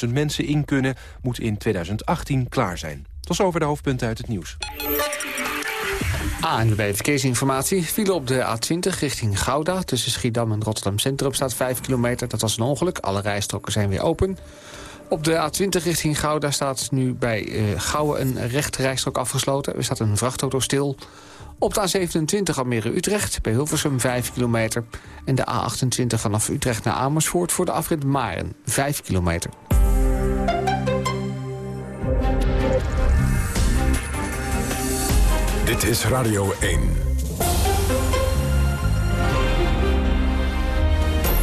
63.000 mensen in kunnen... moet in 2018 klaar zijn. Tot over de hoofdpunten uit het nieuws. ANWB Verkeersinformatie. File op de A20 richting Gouda. Tussen Schiedam en Rotterdam Centrum staat 5 kilometer. Dat was een ongeluk. Alle rijstroken zijn weer open. Op de A20 richting Gouda staat nu bij uh, Gouwen een rechte rijstrook afgesloten. Er staat een vrachtauto stil. Op de A27 Almere-Utrecht bij Hilversum 5 kilometer. En de A28 vanaf Utrecht naar Amersfoort voor de afrit Maren 5 kilometer. Dit is Radio 1.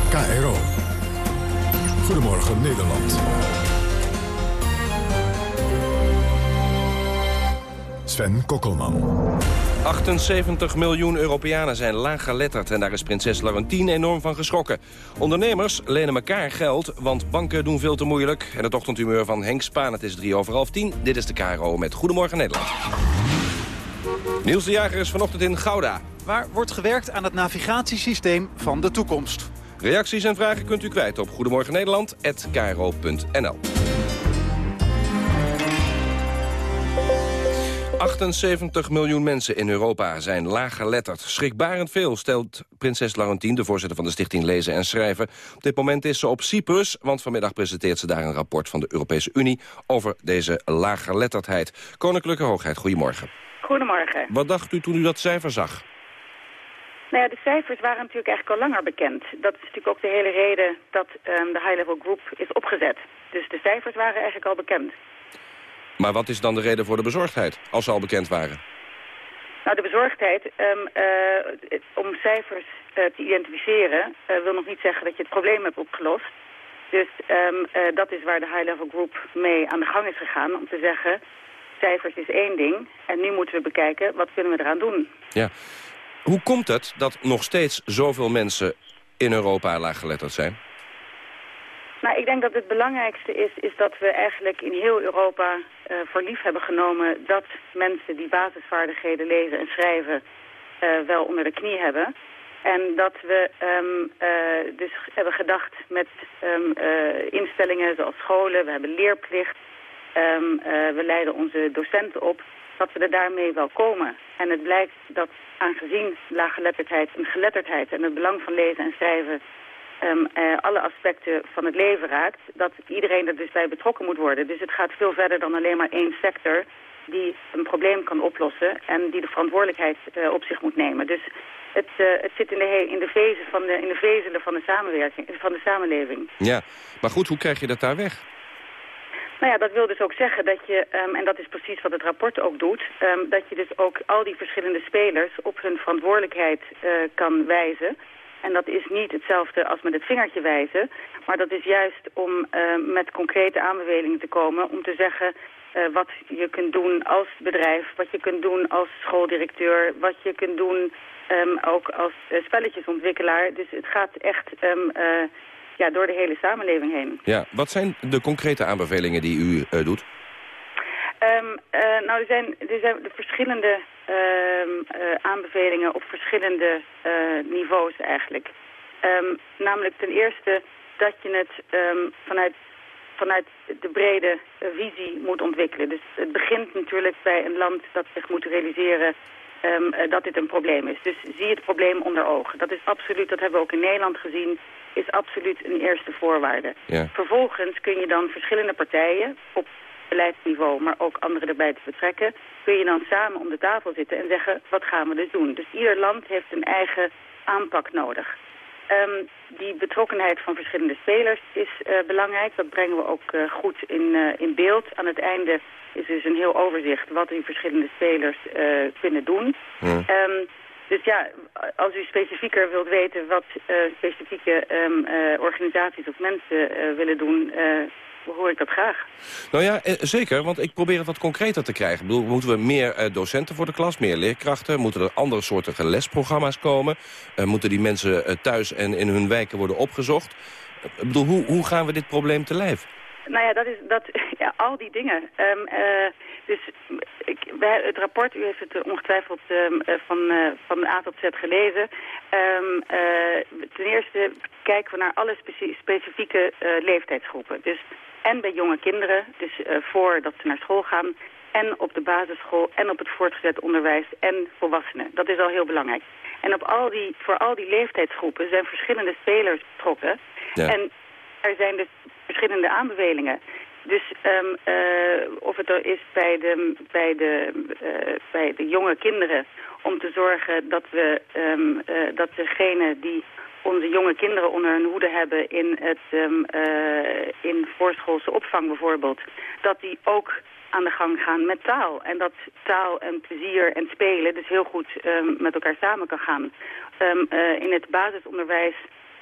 KRO. Goedemorgen Nederland. Sven Kokkelman. 78 miljoen Europeanen zijn laaggeletterd en daar is prinses Laurentien enorm van geschrokken. Ondernemers lenen elkaar geld, want banken doen veel te moeilijk. En het ochtendhumeur van Henk Spaan, het is drie over half tien. Dit is de KRO met Goedemorgen Nederland. Niels de Jager is vanochtend in Gouda. Waar wordt gewerkt aan het navigatiesysteem van de toekomst. Reacties en vragen kunt u kwijt op Goedemorgen Nederland@kro.nl. 78 miljoen mensen in Europa zijn laaggeletterd. Schrikbarend veel, stelt prinses Laurentien, de voorzitter van de Stichting Lezen en Schrijven. Op dit moment is ze op Cyprus, want vanmiddag presenteert ze daar een rapport van de Europese Unie over deze laaggeletterdheid. Koninklijke Hoogheid, goedemorgen. Goedemorgen. Wat dacht u toen u dat cijfer zag? Nou ja, de cijfers waren natuurlijk eigenlijk al langer bekend. Dat is natuurlijk ook de hele reden dat um, de high-level group is opgezet. Dus de cijfers waren eigenlijk al bekend. Maar wat is dan de reden voor de bezorgdheid, als ze al bekend waren? Nou, de bezorgdheid um, uh, om cijfers uh, te identificeren... Uh, wil nog niet zeggen dat je het probleem hebt opgelost. Dus um, dat is waar de high-level group mee aan de gang is gegaan... om te zeggen, cijfers is één ding... en nu moeten we bekijken, wat kunnen we eraan doen? Ja. Hoe komt het dat nog steeds zoveel mensen in Europa laaggeletterd zijn? Nou, ik denk dat het belangrijkste is, is dat we eigenlijk in heel Europa uh, voor lief hebben genomen dat mensen die basisvaardigheden lezen en schrijven uh, wel onder de knie hebben. En dat we um, uh, dus hebben gedacht met um, instellingen zoals scholen, we hebben leerplicht, um, we leiden onze docenten op, dat we er daarmee wel komen. En het blijkt dat aangezien laaggeletterdheid en geletterdheid en het belang van lezen en schrijven um, uh, alle aspecten van het leven raakt, dat iedereen er dus bij betrokken moet worden. Dus het gaat veel verder dan alleen maar één sector die een probleem kan oplossen en die de verantwoordelijkheid uh, op zich moet nemen. Dus het, uh, het zit in de, in, de vezen van de, in de vezelen van de, samenwerking, van de samenleving. Ja, maar goed, hoe krijg je dat daar weg? Nou ja, dat wil dus ook zeggen dat je, um, en dat is precies wat het rapport ook doet... Um, dat je dus ook al die verschillende spelers op hun verantwoordelijkheid uh, kan wijzen... En dat is niet hetzelfde als met het vingertje wijzen. Maar dat is juist om uh, met concrete aanbevelingen te komen. Om te zeggen uh, wat je kunt doen als bedrijf. Wat je kunt doen als schooldirecteur. Wat je kunt doen ook als uh, spelletjesontwikkelaar. Dus het gaat echt um, ja, door de hele samenleving heen. Ja, wat zijn de concrete aanbevelingen die u doet? Um, uh, nou, er zijn, er zijn de verschillende um, uh, aanbevelingen op verschillende niveaus eigenlijk. Um, namelijk ten eerste dat je het um, vanuit, vanuit de brede visie moet ontwikkelen. Dus het begint natuurlijk bij een land dat zich moet realiseren um, dat dit een probleem is. Dus zie het probleem onder ogen. Dat is absoluut, dat hebben we ook in Nederland gezien, is absoluut een eerste voorwaarde. Ja. Vervolgens kun je dan verschillende partijen op beleidsniveau, maar ook anderen erbij te betrekken, kun je dan samen om de tafel zitten en zeggen, wat gaan we dus doen? Dus ieder land heeft een eigen aanpak nodig. Um, die betrokkenheid van verschillende spelers is uh, belangrijk. Dat brengen we ook uh, goed in, uh, in beeld. Aan het einde is dus een heel overzicht wat die verschillende spelers kunnen doen. Ja. Um, dus ja, als u specifieker wilt weten wat specifieke um, organisaties of mensen willen doen hoor ik dat graag. Nou ja, eh, zeker, want ik probeer het wat concreter te krijgen. Ik bedoel, moeten we meer eh, docenten voor de klas, meer leerkrachten? Moeten er andere soorten lesprogramma's komen? Moeten die mensen thuis en in hun wijken worden opgezocht? Ik bedoel, hoe, hoe gaan we dit probleem te lijf? Nou ja, dat is dat, ja, al die dingen. Um, uh, dus ik, het rapport, u heeft het ongetwijfeld um, van, uh, van A tot Z gelezen. Um, uh, ten eerste kijken we naar alle specifieke leeftijdsgroepen. Dus en bij jonge kinderen, dus voordat ze naar school gaan... en op de basisschool en op het voortgezet onderwijs en volwassenen. Dat is al heel belangrijk. En op al die, voor al die leeftijdsgroepen zijn verschillende spelers betrokken. Ja. En er zijn dus verschillende aanbevelingen. Dus um, of het er is bij de, bij, de, uh, bij de jonge kinderen om te zorgen dat, we, um, uh, dat degene die onze jonge kinderen onder hun hoede hebben in, het, um, in voorschoolse opvang bijvoorbeeld, dat die ook aan de gang gaan met taal. En dat taal en plezier en spelen dus heel goed met elkaar samen kan gaan. In het basisonderwijs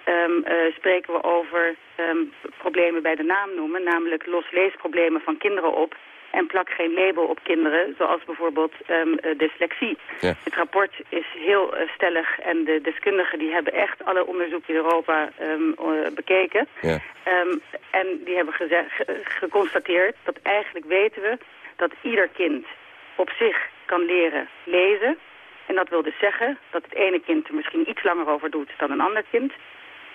um, uh, spreken we over um, problemen bij de naam noemen, namelijk losleesproblemen van kinderen op en plak geen label op kinderen, zoals bijvoorbeeld um, dyslexie. Ja. Het rapport is heel uh, stellig en de deskundigen die hebben echt alle onderzoeken in Europa bekeken. Ja. En die hebben ge geconstateerd dat eigenlijk weten we dat ieder kind op zich kan leren lezen. En dat wil dus zeggen dat het ene kind er misschien iets langer over doet dan een ander kind.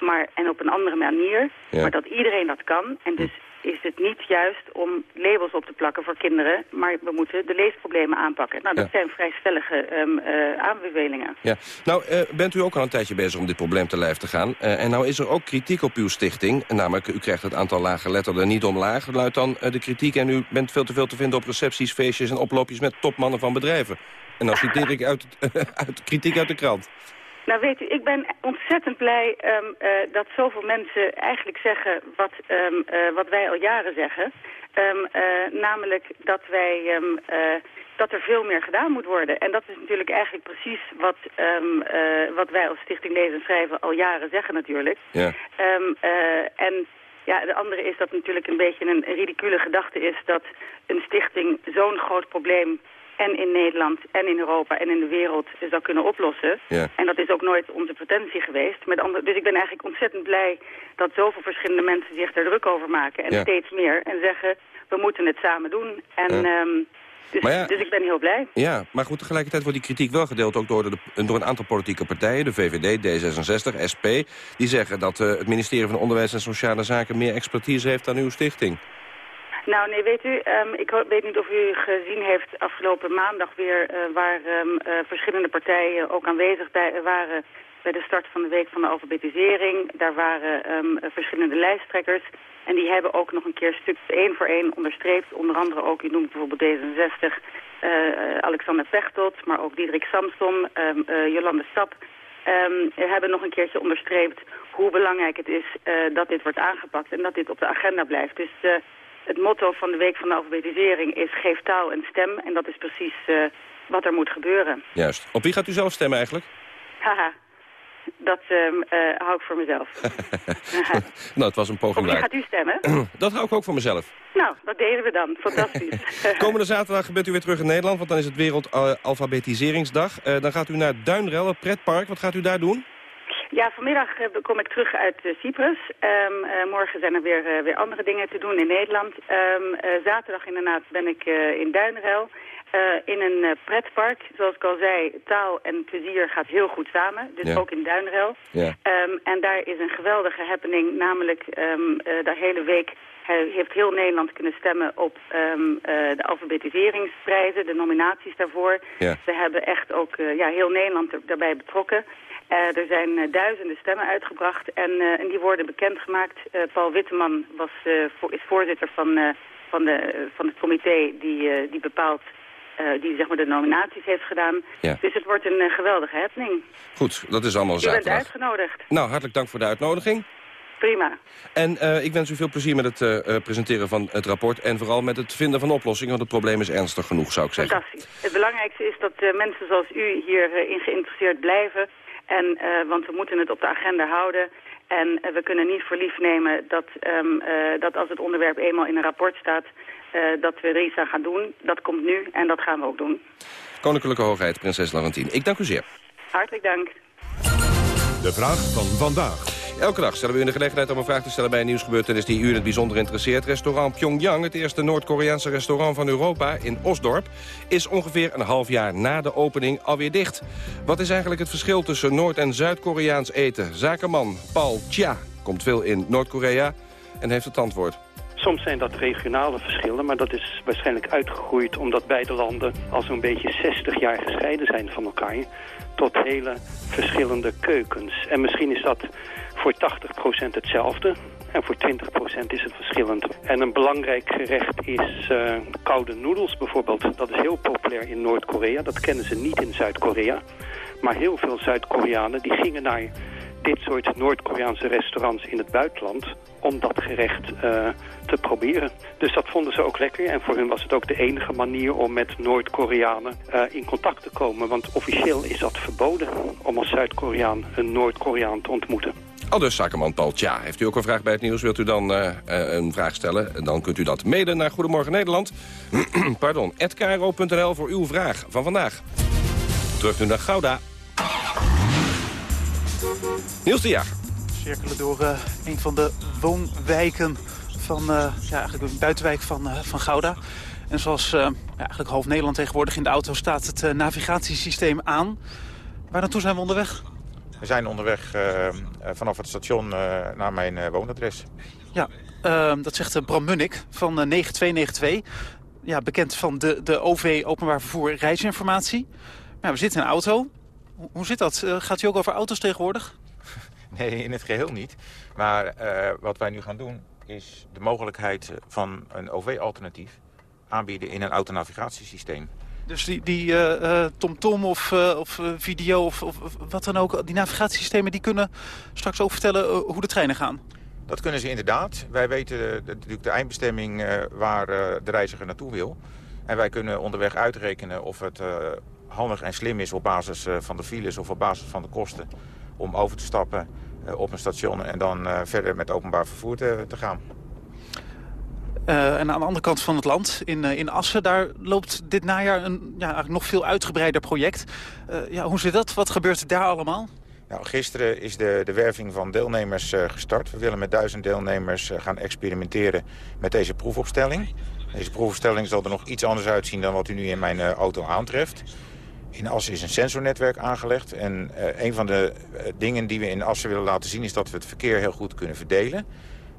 Maar, en op een andere manier. Ja. Maar dat iedereen dat kan. En dus is het niet juist om labels op te plakken voor kinderen, maar we moeten de leesproblemen aanpakken. Nou, dat Ja. zijn vrij stellige um, uh, aanbevelingen. Ja. Nou, uh, bent u ook al een tijdje bezig om dit probleem te lijf te gaan. Uh, en nou is er ook kritiek op uw stichting. Namelijk, u krijgt het aantal laaggeletterden niet omlaag. Luidt dan de kritiek en u bent veel te veel te vinden op recepties, feestjes en oploopjes met topmannen van bedrijven. En dan citeer ik uit, uit kritiek uit de krant. Nou weet u, ik ben ontzettend blij um, uh, dat zoveel mensen eigenlijk zeggen wat, um, uh, wat wij al jaren zeggen. Um, uh, namelijk dat, wij, dat er veel meer gedaan moet worden. En dat is natuurlijk eigenlijk precies wat, wat wij als Stichting Lezen en Schrijven al jaren zeggen natuurlijk. Ja. en ja, de andere is dat natuurlijk een beetje een ridicule gedachte is dat een stichting zo'n groot probleem en in Nederland en in Europa en in de wereld zou kunnen oplossen. Ja. En dat is ook nooit onze pretentie geweest. Met andere, dus ik ben eigenlijk ontzettend blij dat zoveel verschillende mensen zich er druk over maken. En Ja. steeds meer. En zeggen, we moeten het samen doen. En, Ja. ehm, dus, ja- dus ik ben heel blij. Ja, maar goed, tegelijkertijd wordt die kritiek wel gedeeld... ook door, de, door een aantal politieke partijen, de VVD, D66, SP... die zeggen dat eh, het ministerie van Onderwijs en Sociale Zaken... meer expertise heeft dan uw stichting. Nou, nee, weet u, ehm, ik weet niet of u gezien heeft afgelopen maandag weer... eh, waar ehm, eh, verschillende partijen ook aanwezig bij- waren bij de start van de Week van de Alfabetisering. Daar waren eh, verschillende lijsttrekkers. En die hebben ook nog een keer stuk één voor één onderstreept. Onder andere ook, u noemt bijvoorbeeld D66, eh, eh, Alexander Pechtold... maar ook Diederik Samson, eh, Jolande Stap... ehm, hebben nog een keertje onderstreept hoe belangrijk het is eh, dat dit wordt aangepakt... en dat dit op de agenda blijft. Dus... eh, het motto van de Week van de Alfabetisering is geef taal en stem. En dat is precies eh, wat er moet gebeuren. Juist. Op wie gaat u zelf stemmen eigenlijk? Haha, dat ehm, eh, hou ik voor mezelf. nou, het was een Op poging wie waard. gaat u stemmen? Dat hou ik ook voor mezelf. nou, dat deden we dan. Fantastisch. Komende zaterdag bent u weer terug in Nederland... want dan is het Wereldalfabetiseringsdag. Eh dan gaat u naar Duinrel, het pretpark. Wat gaat u daar doen? Ja, vanmiddag eh, kom ik terug uit eh, Cyprus. Ehm, eh, morgen zijn er weer, weer andere dingen te doen in Nederland. Ehm, eh, zaterdag inderdaad ben ik in Duinruil. in een pretpark. Zoals ik al zei, taal en plezier gaat heel goed samen. Dus Ja. ook in Duinruil. Ja. Ehm, en daar is een geweldige happening. Namelijk de hele week he- heeft heel Nederland kunnen stemmen op de alfabetiseringsprijzen, de nominaties daarvoor. Ja. We hebben echt ook ja, heel Nederland er, daarbij betrokken. Eh, er zijn eh, duizenden stemmen uitgebracht en, eh, en die worden bekendgemaakt. Paul Witteman was, voor, is voorzitter van, van, de, van het comité die, die bepaalt, die zeg maar de nominaties heeft gedaan. Ja. Dus het wordt een geweldige happening. Goed, dat is allemaal Je bent zaterdag. uitgenodigd. Nou, hartelijk dank voor de uitnodiging. Prima. En ik wens u veel plezier met het presenteren van het rapport... en vooral met het vinden van oplossingen, want het probleem is ernstig genoeg, zou ik zeggen. Fantastisch. Het belangrijkste is dat mensen zoals u hierin geïnteresseerd blijven. En, eh, want we moeten het op de agenda houden. En eh, we kunnen niet voor lief nemen dat, ehm, eh, dat als het onderwerp eenmaal in een rapport staat... eh, dat we er iets aan gaan doen. Dat komt nu en dat gaan we ook doen. Koninklijke Hoogheid, prinses Laurentien. Ik dank u zeer. Hartelijk dank. De vraag van vandaag. Elke dag stellen we u de gelegenheid om een vraag te stellen bij een nieuwsgebeurtenis die u het bijzonder interesseert. Restaurant Pyongyang, het eerste Noord-Koreaanse restaurant van Europa in Osdorp, is ongeveer een half jaar na de opening alweer dicht. Wat is eigenlijk het verschil tussen Noord- en Zuid-Koreaans eten? Zakenman Paul Chia komt veel in Noord-Korea en heeft het antwoord. Soms zijn dat regionale verschillen, maar dat is waarschijnlijk uitgegroeid omdat beide landen al zo'n beetje 60 jaar gescheiden zijn van elkaar. Tot hele verschillende keukens. En misschien is dat voor 80% hetzelfde en voor 20% is het verschillend. En een belangrijk gerecht is eh, koude noedels bijvoorbeeld. Dat is heel populair in Noord-Korea. Dat kennen ze niet in Zuid-Korea. Maar heel veel Zuid-Koreanen die gingen naar dit soort Noord-Koreaanse restaurants in het buitenland om dat gerecht eh, te proberen. Dus dat vonden ze ook lekker en voor hun was het ook de enige manier om met Noord-Koreanen eh, in contact te komen. Want officieel is dat verboden om als Zuid-Koreaan een Noord-Koreaan te ontmoeten. Al dus zakenman Paul Tja. Heeft u ook een vraag bij het nieuws? Wilt u dan eh, een vraag stellen? Dan kunt u dat mailen naar Goedemorgen Nederland. Pardon, voor uw vraag van vandaag. Terug nu naar Gouda. Niels de Jager. cirkelen door eh, een van de woonwijken van, eh, ja, eigenlijk een buitenwijk van, eh, van Gouda. En zoals eh, ja, eigenlijk half Nederland tegenwoordig in de auto staat het navigatiesysteem aan. Waar naartoe zijn we onderweg? We zijn onderweg eh, eh, vanaf het station eh, naar mijn eh, woonadres. Ja, eh, dat zegt Bram Munnik van eh, 9292. Ja, bekend van de, de OV Openbaar Vervoer Reisinformatie. Maar we zitten in een auto. Hoe, zit dat? Gaat u ook over auto's tegenwoordig? Nee, in het geheel niet. Maar eh, wat wij nu gaan doen is de mogelijkheid van een OV-alternatief aanbieden in een autonavigatiesysteem. Dus die, die uh, TomTom of, uh, of video of, of, wat dan ook, die navigatiesystemen... die kunnen straks ook vertellen hoe de treinen gaan? Dat kunnen ze inderdaad. Wij weten natuurlijk de eindbestemming waar de reiziger naartoe wil. En wij kunnen onderweg uitrekenen of het handig en slim is op basis van de files of op basis van de kosten... om over te stappen op een station en dan verder met openbaar vervoer te, te gaan. Uh, en aan de andere kant van het land, in, uh, in Assen, daar loopt dit najaar een ja, eigenlijk nog veel uitgebreider project. Uh, ja, hoe zit dat? Wat gebeurt er daar allemaal? Nou, gisteren is de, de werving van deelnemers gestart. We willen met duizend deelnemers gaan experimenteren met deze proefopstelling. Deze proefopstelling zal er nog iets anders uitzien dan wat u nu in mijn auto aantreft. In Assen is een sensornetwerk aangelegd. En een van de dingen die we in Assen willen laten zien... is dat we het verkeer heel goed kunnen verdelen.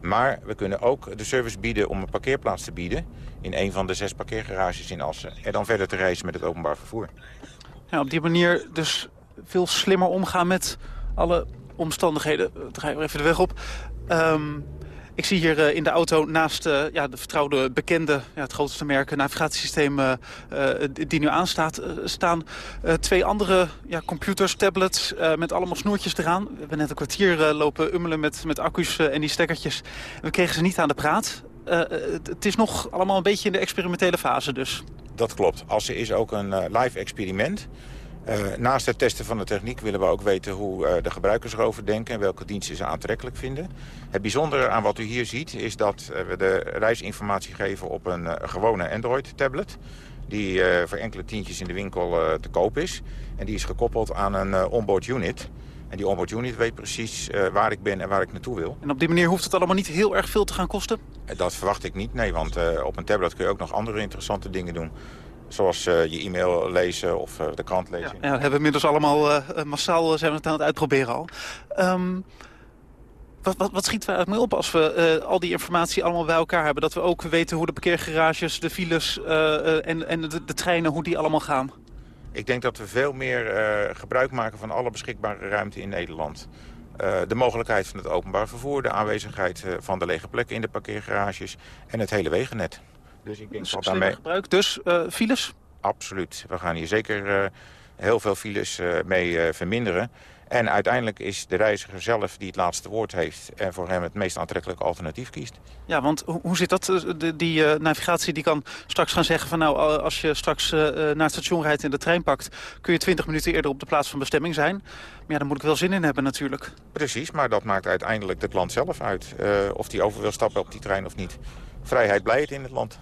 Maar we kunnen ook de service bieden om een parkeerplaats te bieden... in een van de zes parkeergarages in Assen. En dan verder te reizen met het openbaar vervoer. Ja, op die manier dus veel slimmer omgaan met alle omstandigheden. Dan ga even de weg op. Um, ik zie hier uh, in de auto naast uh, ja, de vertrouwde bekende, ja, het grootste merk navigatiesysteem uh, die nu aanstaat, staan twee andere ja, computers, tablets met allemaal snoertjes eraan. We hebben net een kwartier lopen ummelen met, met accu's en die stekkertjes. We kregen ze niet aan de praat. het is nog allemaal een beetje in de experimentele fase dus. Dat klopt. Assen is ook een live experiment. Uh, naast het testen van de techniek willen we ook weten hoe uh, de gebruikers erover denken... en welke diensten ze aantrekkelijk vinden. Het bijzondere aan wat u hier ziet is dat uh, we de reisinformatie geven op een gewone Android-tablet... die voor enkele tientjes in de winkel te koop is. En die is gekoppeld aan een onboard unit... En die onboard unit weet precies waar ik ben en waar ik naartoe wil. En op die manier hoeft het allemaal niet heel erg veel te gaan kosten? Dat verwacht ik niet, nee. Want op een tablet kun je ook nog andere interessante dingen doen. Zoals uh, je e-mail lezen of uh, de krant lezen. Ja, ja, hebben we inmiddels allemaal uh, massaal zijn we het aan het uitproberen al. Um, wat, wat, wat schiet we mee op als we al die informatie allemaal bij elkaar hebben? Dat we ook weten hoe de parkeergarages, de files en, en de, de, treinen, hoe die allemaal gaan? Ik denk dat we veel meer gebruik maken van alle beschikbare ruimte in Nederland. de mogelijkheid van het openbaar vervoer, de aanwezigheid van de lege plekken in de parkeergarages en het hele wegennet. Dus ik denk dat daarmee... gebruik. Dus uh, files? Absoluut. We gaan hier zeker uh, heel veel files uh, mee verminderen. En uiteindelijk is de reiziger zelf die het laatste woord heeft... en voor hem het meest aantrekkelijke alternatief kiest. Ja, want hoe zit dat? De, die navigatie die kan straks gaan zeggen van... nou, als je straks naar het station rijdt en de trein pakt... kun je 20 minuten eerder op de plaats van bestemming zijn. Maar ja, daar moet ik wel zin in hebben natuurlijk. Precies, maar dat maakt uiteindelijk het land zelf uit. of die over wil stappen op die trein of niet. Vrijheid blijft in het land.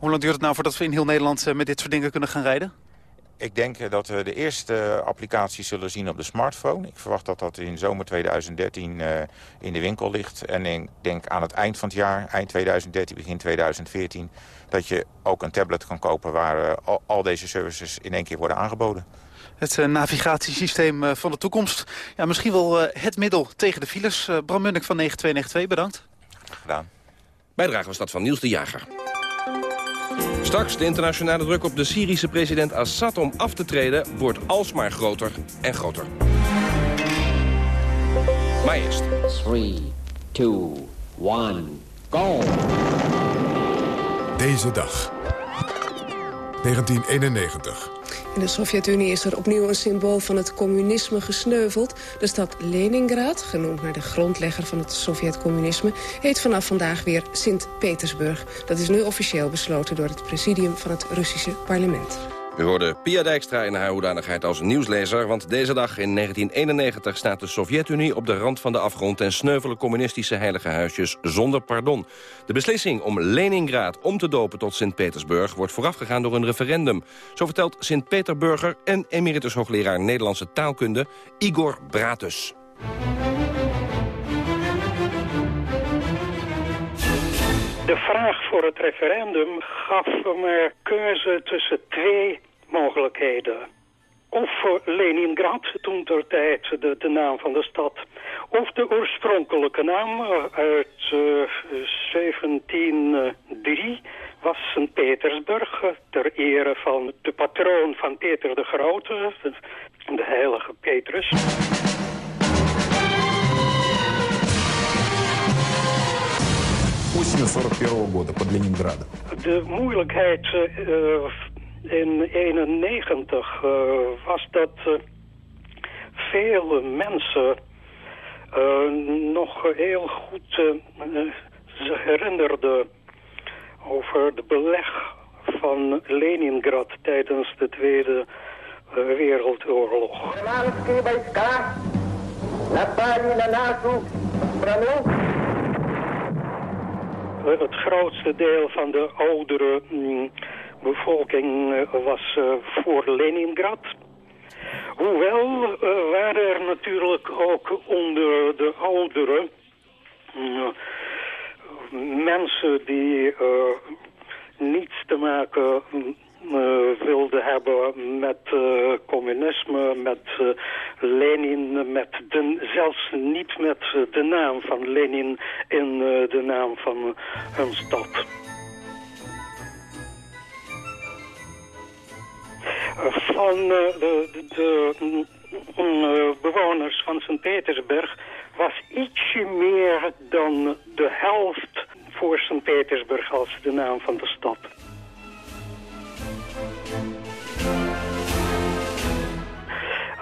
Hoe lang duurt het nou voordat we in heel Nederland eh, met dit soort dingen kunnen gaan rijden? Ik denk eh, dat we de eerste applicaties zullen zien op de smartphone. Ik verwacht dat dat in zomer 2013 uh, eh, in de winkel ligt. En ik denk aan het eind van het jaar, eind 2013, begin 2014... dat je ook een tablet kan kopen waar al, deze services in één keer worden aangeboden. Het navigatiesysteem van de toekomst. Ja, misschien wel het middel tegen de files. Bram Munnik van 9292, bedankt. Gedaan. Bijdrage was dat van Niels de Jager. Straks de internationale druk op de Syrische president Assad om af te treden... wordt alsmaar groter en groter. Maar eerst... 3, 2, 1, go! Deze dag. 1991. In de Sovjet-Unie is er opnieuw een symbool van het communisme gesneuveld. De stad Leningrad, genoemd naar de grondlegger van het Sovjet-communisme... heet vanaf vandaag weer Sint-Petersburg. Dat is nu officieel besloten door het presidium van het Russische parlement. We hoorde Pia Dijkstra in haar hoedanigheid als nieuwslezer... want deze dag in 1991 staat de Sovjet-Unie op de rand van de afgrond... en sneuvelen communistische heilige huisjes zonder pardon. De beslissing om Leningrad om te dopen tot Sint-Petersburg... wordt voorafgegaan door een referendum. Zo vertelt Sint-Peterburger en emeritus hoogleraar Nederlandse taalkunde... Igor Bratus. De vraag voor het referendum gaf me keuze tussen twee mogelijkheden. Of eh, Leningrad, toen ter tijd de, de, naam van de stad. Of de oorspronkelijke naam eh, uit eh, 1703 was Sint-Petersburg. Ter ere van de patroon van Peter de Grote, de heilige Petrus. De moeilijkheid in 91 was dat vele mensen nog heel goed ze herinnerden over de beleg van Leningrad tijdens de Tweede Wereldoorlog. Het grootste deel van de oudere mm, bevolking eh, was eh, voor Leningrad. Hoewel uh, waren er natuurlijk ook onder de ouderen mm, mensen die niets te maken uh, wilde hebben met communisme, met Lenin, met de, zelfs niet met de naam van Lenin in de naam van hun stad. Van de, de, de bewoners van Sint-Petersburg was ietsje meer dan de helft voor Sint-Petersburg als de naam van de stad.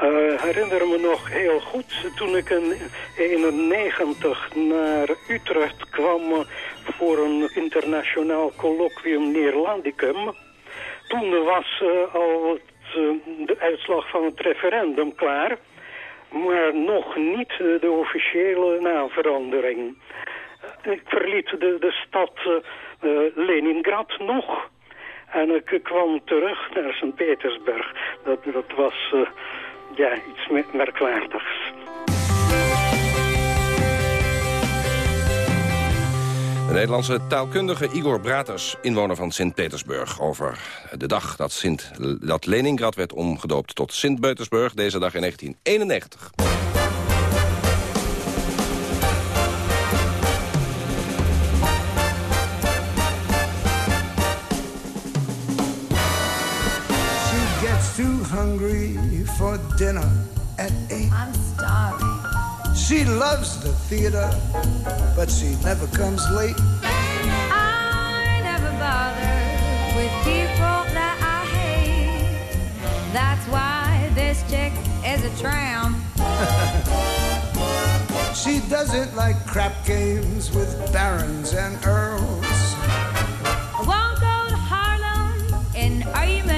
Uh, herinner me nog heel goed toen ik in 91 naar Utrecht kwam voor een internationaal colloquium Neerlandicum. Toen was uh, al het, uh, de uitslag van het referendum klaar, maar nog niet de officiële naamverandering. Ik verliet de, de stad Leningrad nog en ik kwam terug naar Sint-Petersburg. Dat, dat was ja, iets merkwaardigs. Nederlandse taalkundige Igor Braters, inwoner van Sint-Petersburg... over de dag dat, Sint, dat Leningrad werd omgedoopt tot Sint-Petersburg... deze dag in 1991. too hungry for dinner at eight. She loves the theater, but she never comes late. I never bother with people that I hate. That's why this chick is a tramp. she doesn't like crap games with barons and earls. I won't go to Harlem in diamonds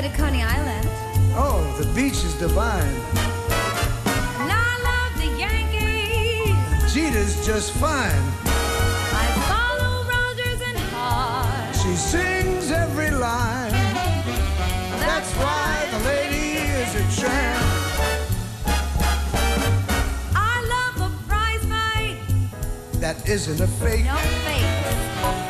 Go to Coney Island. Oh, the beach is divine. And I love the Yankees. Jeter's just fine. I follow Rogers and Hart. She sings every line. That's why the lady is a tramp. I love a prize fight. That isn't a fake. No fakes.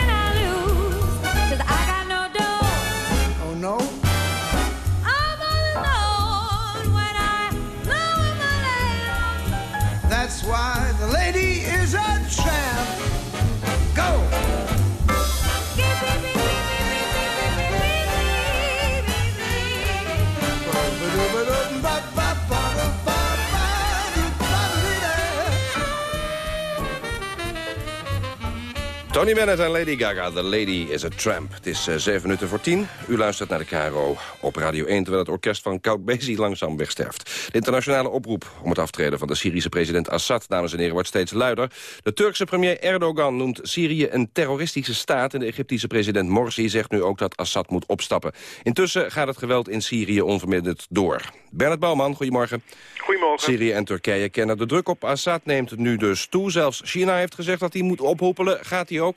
Tony Bennett en Lady Gaga, The Lady is a Tramp. Het is uh, 7 minuten voor 10. U luistert naar de KRO op Radio 1... terwijl het orkest van Bezi langzaam wegsterft. De internationale oproep om het aftreden van de Syrische president Assad... dames en heren, wordt steeds luider. De Turkse premier Erdogan noemt Syrië een terroristische staat... en de Egyptische president Morsi zegt nu ook dat Assad moet opstappen. Intussen gaat het geweld in Syrië onverminderd door. Bernard Bouwman, goedemorgen. Goedemorgen. Syrië en Turkije kennen de druk op Assad neemt nu dus toe. Zelfs China heeft gezegd dat hij moet ophoepelen. Gaat hij ook?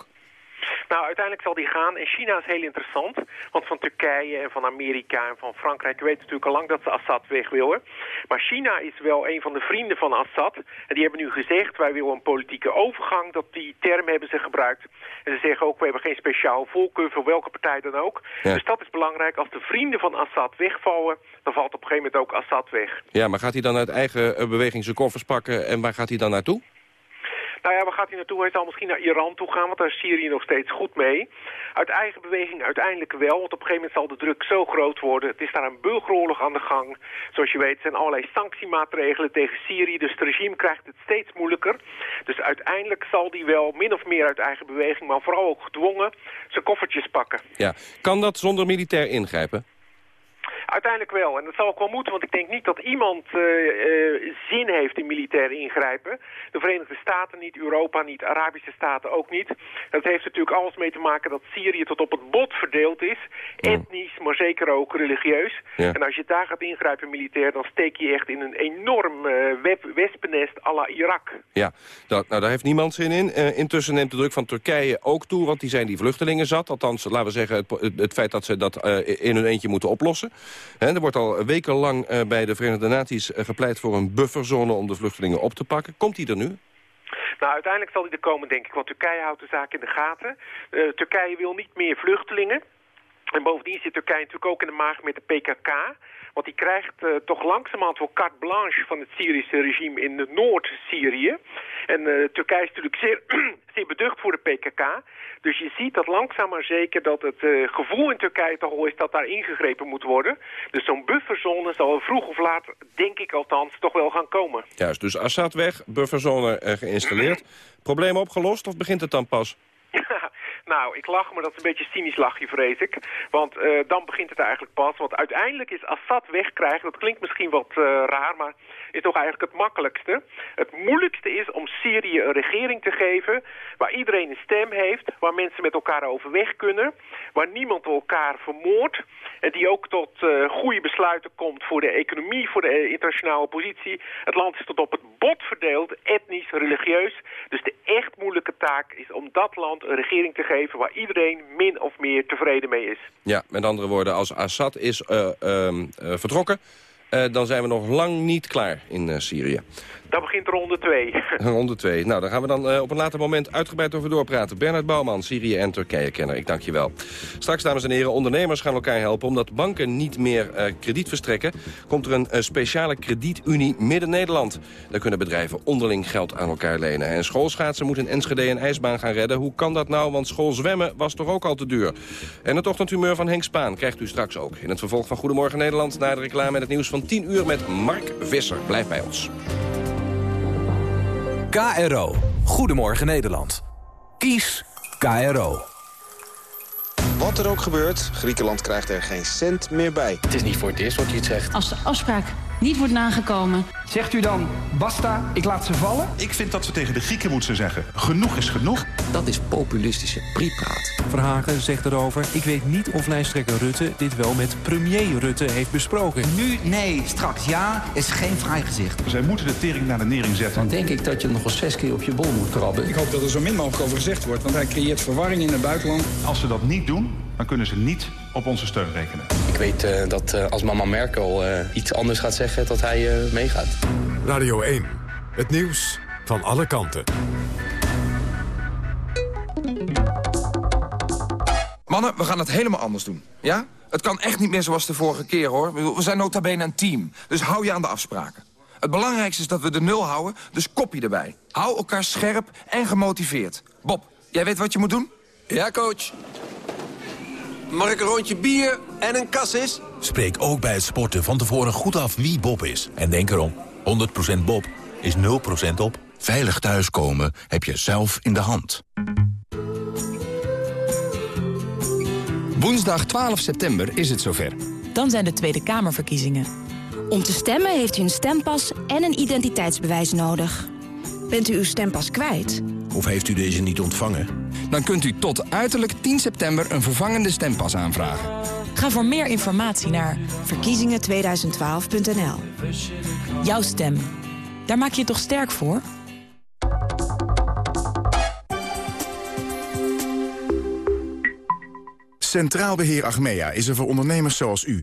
Nou, uiteindelijk zal die gaan. En China is heel interessant. Want van Turkije en van Amerika en van Frankrijk... weten natuurlijk al lang dat ze Assad weg willen. Maar China is wel een van de vrienden van Assad. En die hebben nu gezegd, wij willen een politieke overgang. Dat die term hebben ze gebruikt. En ze zeggen ook, we hebben geen speciaal voorkeur voor welke partij dan ook. Dus dat is belangrijk. Als de vrienden van Assad wegvallen... dan valt op een gegeven moment ook Assad weg. Ja, maar gaat hij dan uit eigen eh, beweging zijn koffers pakken... en waar gaat hij dan naartoe? Nou ja, waar gaat hij naartoe? Hij zal misschien naar Iran toe gaan, want daar is Syrië nog steeds goed mee. Uit eigen beweging uiteindelijk wel, want op een gegeven moment zal de druk zo groot worden. Het is daar een burgeroorlog aan de gang. Zoals je weet zijn allerlei sanctiemaatregelen tegen Syrië, dus het regime krijgt het steeds moeilijker. Dus uiteindelijk zal die wel min of meer uit eigen beweging, maar vooral ook gedwongen, zijn koffertjes pakken. Ja, kan dat zonder militair ingrijpen? Uiteindelijk wel. En dat zal ook wel moeten, want ik denk niet dat iemand uh, uh, zin heeft in militair ingrijpen. De Verenigde Staten niet, Europa niet, Arabische Staten ook niet. Dat heeft natuurlijk alles mee te maken dat Syrië tot op het bot verdeeld is. Etnisch, maar zeker ook religieus. Ja. En als je daar gaat ingrijpen militair, dan steek je echt in een enorm uh, wespennest à la Irak. Ja, dat, nou daar heeft niemand zin in. intussen neemt de druk van Turkije ook toe, want die zijn die vluchtelingen zat. Althans, laten we zeggen, het, het, het feit dat ze dat in hun eentje moeten oplossen. Er wordt al wekenlang uh, bij de Verenigde Naties uh, gepleit voor een bufferzone om de vluchtelingen op te pakken. Komt die er nu? Nou, uiteindelijk zal die er komen, denk ik, want Turkije houdt de zaak in de gaten. Uh, Turkije wil niet meer vluchtelingen. En bovendien zit Turkije natuurlijk ook in de maag met de PKK. Want die krijgt uh, toch langzamerhand wel carte blanche van het Syrische regime in Noord-Syrië. En uh, Turkije is natuurlijk zeer, zeer beducht voor de PKK. Dus je ziet dat langzaam maar zeker dat het uh, gevoel in Turkije toch al is dat daar ingegrepen moet worden. Dus zo'n bufferzone zal vroeg of laat, denk ik althans, toch wel gaan komen. Juist, dus Assad weg, bufferzone geïnstalleerd. Probleem opgelost of begint het dan pas? Nou, ik lach, maar dat is een beetje cynisch lachje, vrees ik. Want uh, dan begint het eigenlijk pas. Want uiteindelijk is Assad wegkrijgen, dat klinkt misschien wat uh, raar, maar is toch eigenlijk het makkelijkste. Het moeilijkste is om Syrië een regering te geven waar iedereen een stem heeft, waar mensen met elkaar overweg kunnen, waar niemand elkaar vermoordt en die ook tot uh, goede besluiten komt voor de economie, voor de internationale positie. Het land is tot op het bot verdeeld, etnisch, religieus. Dus de echt moeilijke taak is om dat land een regering te geven waar iedereen min of meer tevreden mee is. Ja, met andere woorden, als Assad is uh, uh, vertrokken, uh, dan zijn we nog lang niet klaar in uh, Syrië. Dan begint ronde 2. ronde 2. Nou, daar gaan we dan uh, op een later moment uitgebreid over doorpraten. Bernard Bouwman, Syrië en Turkije-kenner. Ik dank je wel. Straks, dames en heren, ondernemers gaan elkaar helpen... omdat banken niet meer uh, krediet verstrekken... komt er een uh, speciale kredietunie Midden-Nederland. Daar kunnen bedrijven onderling geld aan elkaar lenen. En schoolschaatsen moeten in Enschede een ijsbaan gaan redden. Hoe kan dat nou? Want schoolzwemmen was toch ook al te duur. En het ochtendhumeur van Henk Spaan krijgt u straks ook. In het vervolg van Goedemorgen Nederland... naar de reclame en het nieuws van 10 uur met Mark Visser. Blijf bij ons. KRO. Goedemorgen Nederland. Kies KRO. Wat er ook gebeurt, Griekenland krijgt er geen cent meer bij. Het is niet voor het eerst wat je het zegt. Als de afspraak niet wordt nagekomen... Zegt u dan, basta, ik laat ze vallen? Ik vind dat we tegen de Grieken moeten zeggen, genoeg is genoeg. Dat is populistische priepraat. Verhagen zegt erover, ik weet niet of lijsttrekker Rutte dit wel met premier Rutte heeft besproken. Nu nee, straks ja, is geen vrij gezicht. Zij moeten de tering naar de nering zetten. Dan denk ik dat je nog wel zes keer op je bol moet krabben. Ik hoop dat er zo min mogelijk over gezegd wordt, want hij creëert verwarring in het buitenland. Als ze dat niet doen, dan kunnen ze niet op onze steun rekenen. Ik weet uh, dat uh, als mama Merkel uh, iets anders gaat zeggen, dat hij meegaat. Radio 1, het nieuws van alle kanten. Mannen, we gaan het helemaal anders doen. Ja? Het kan echt niet meer zoals de vorige keer, hoor. We zijn nota bene een team, dus hou je aan de afspraken. Het belangrijkste is dat we de nul houden, dus kopie erbij. Hou elkaar scherp en gemotiveerd. Bob, jij weet wat je moet doen? Ja, coach. Mag ik een rondje bier en een kassis? Spreek ook bij het sporten van tevoren goed af wie Bob is. En denk erom, 100% Bob is 0% op. Veilig thuiskomen heb je zelf in de hand. Woensdag 12 september is het zover. Dan zijn de Tweede Kamerverkiezingen. Om te stemmen heeft u een stempas en een identiteitsbewijs nodig. Bent u uw stempas kwijt? Of heeft u deze niet ontvangen? Dan kunt u tot uiterlijk 10 september een vervangende stempas aanvragen. Ga voor meer informatie naar verkiezingen2012.nl. Jouw stem. Daar maak je het toch sterk voor? Centraal Beheer Achmea is er voor ondernemers zoals u.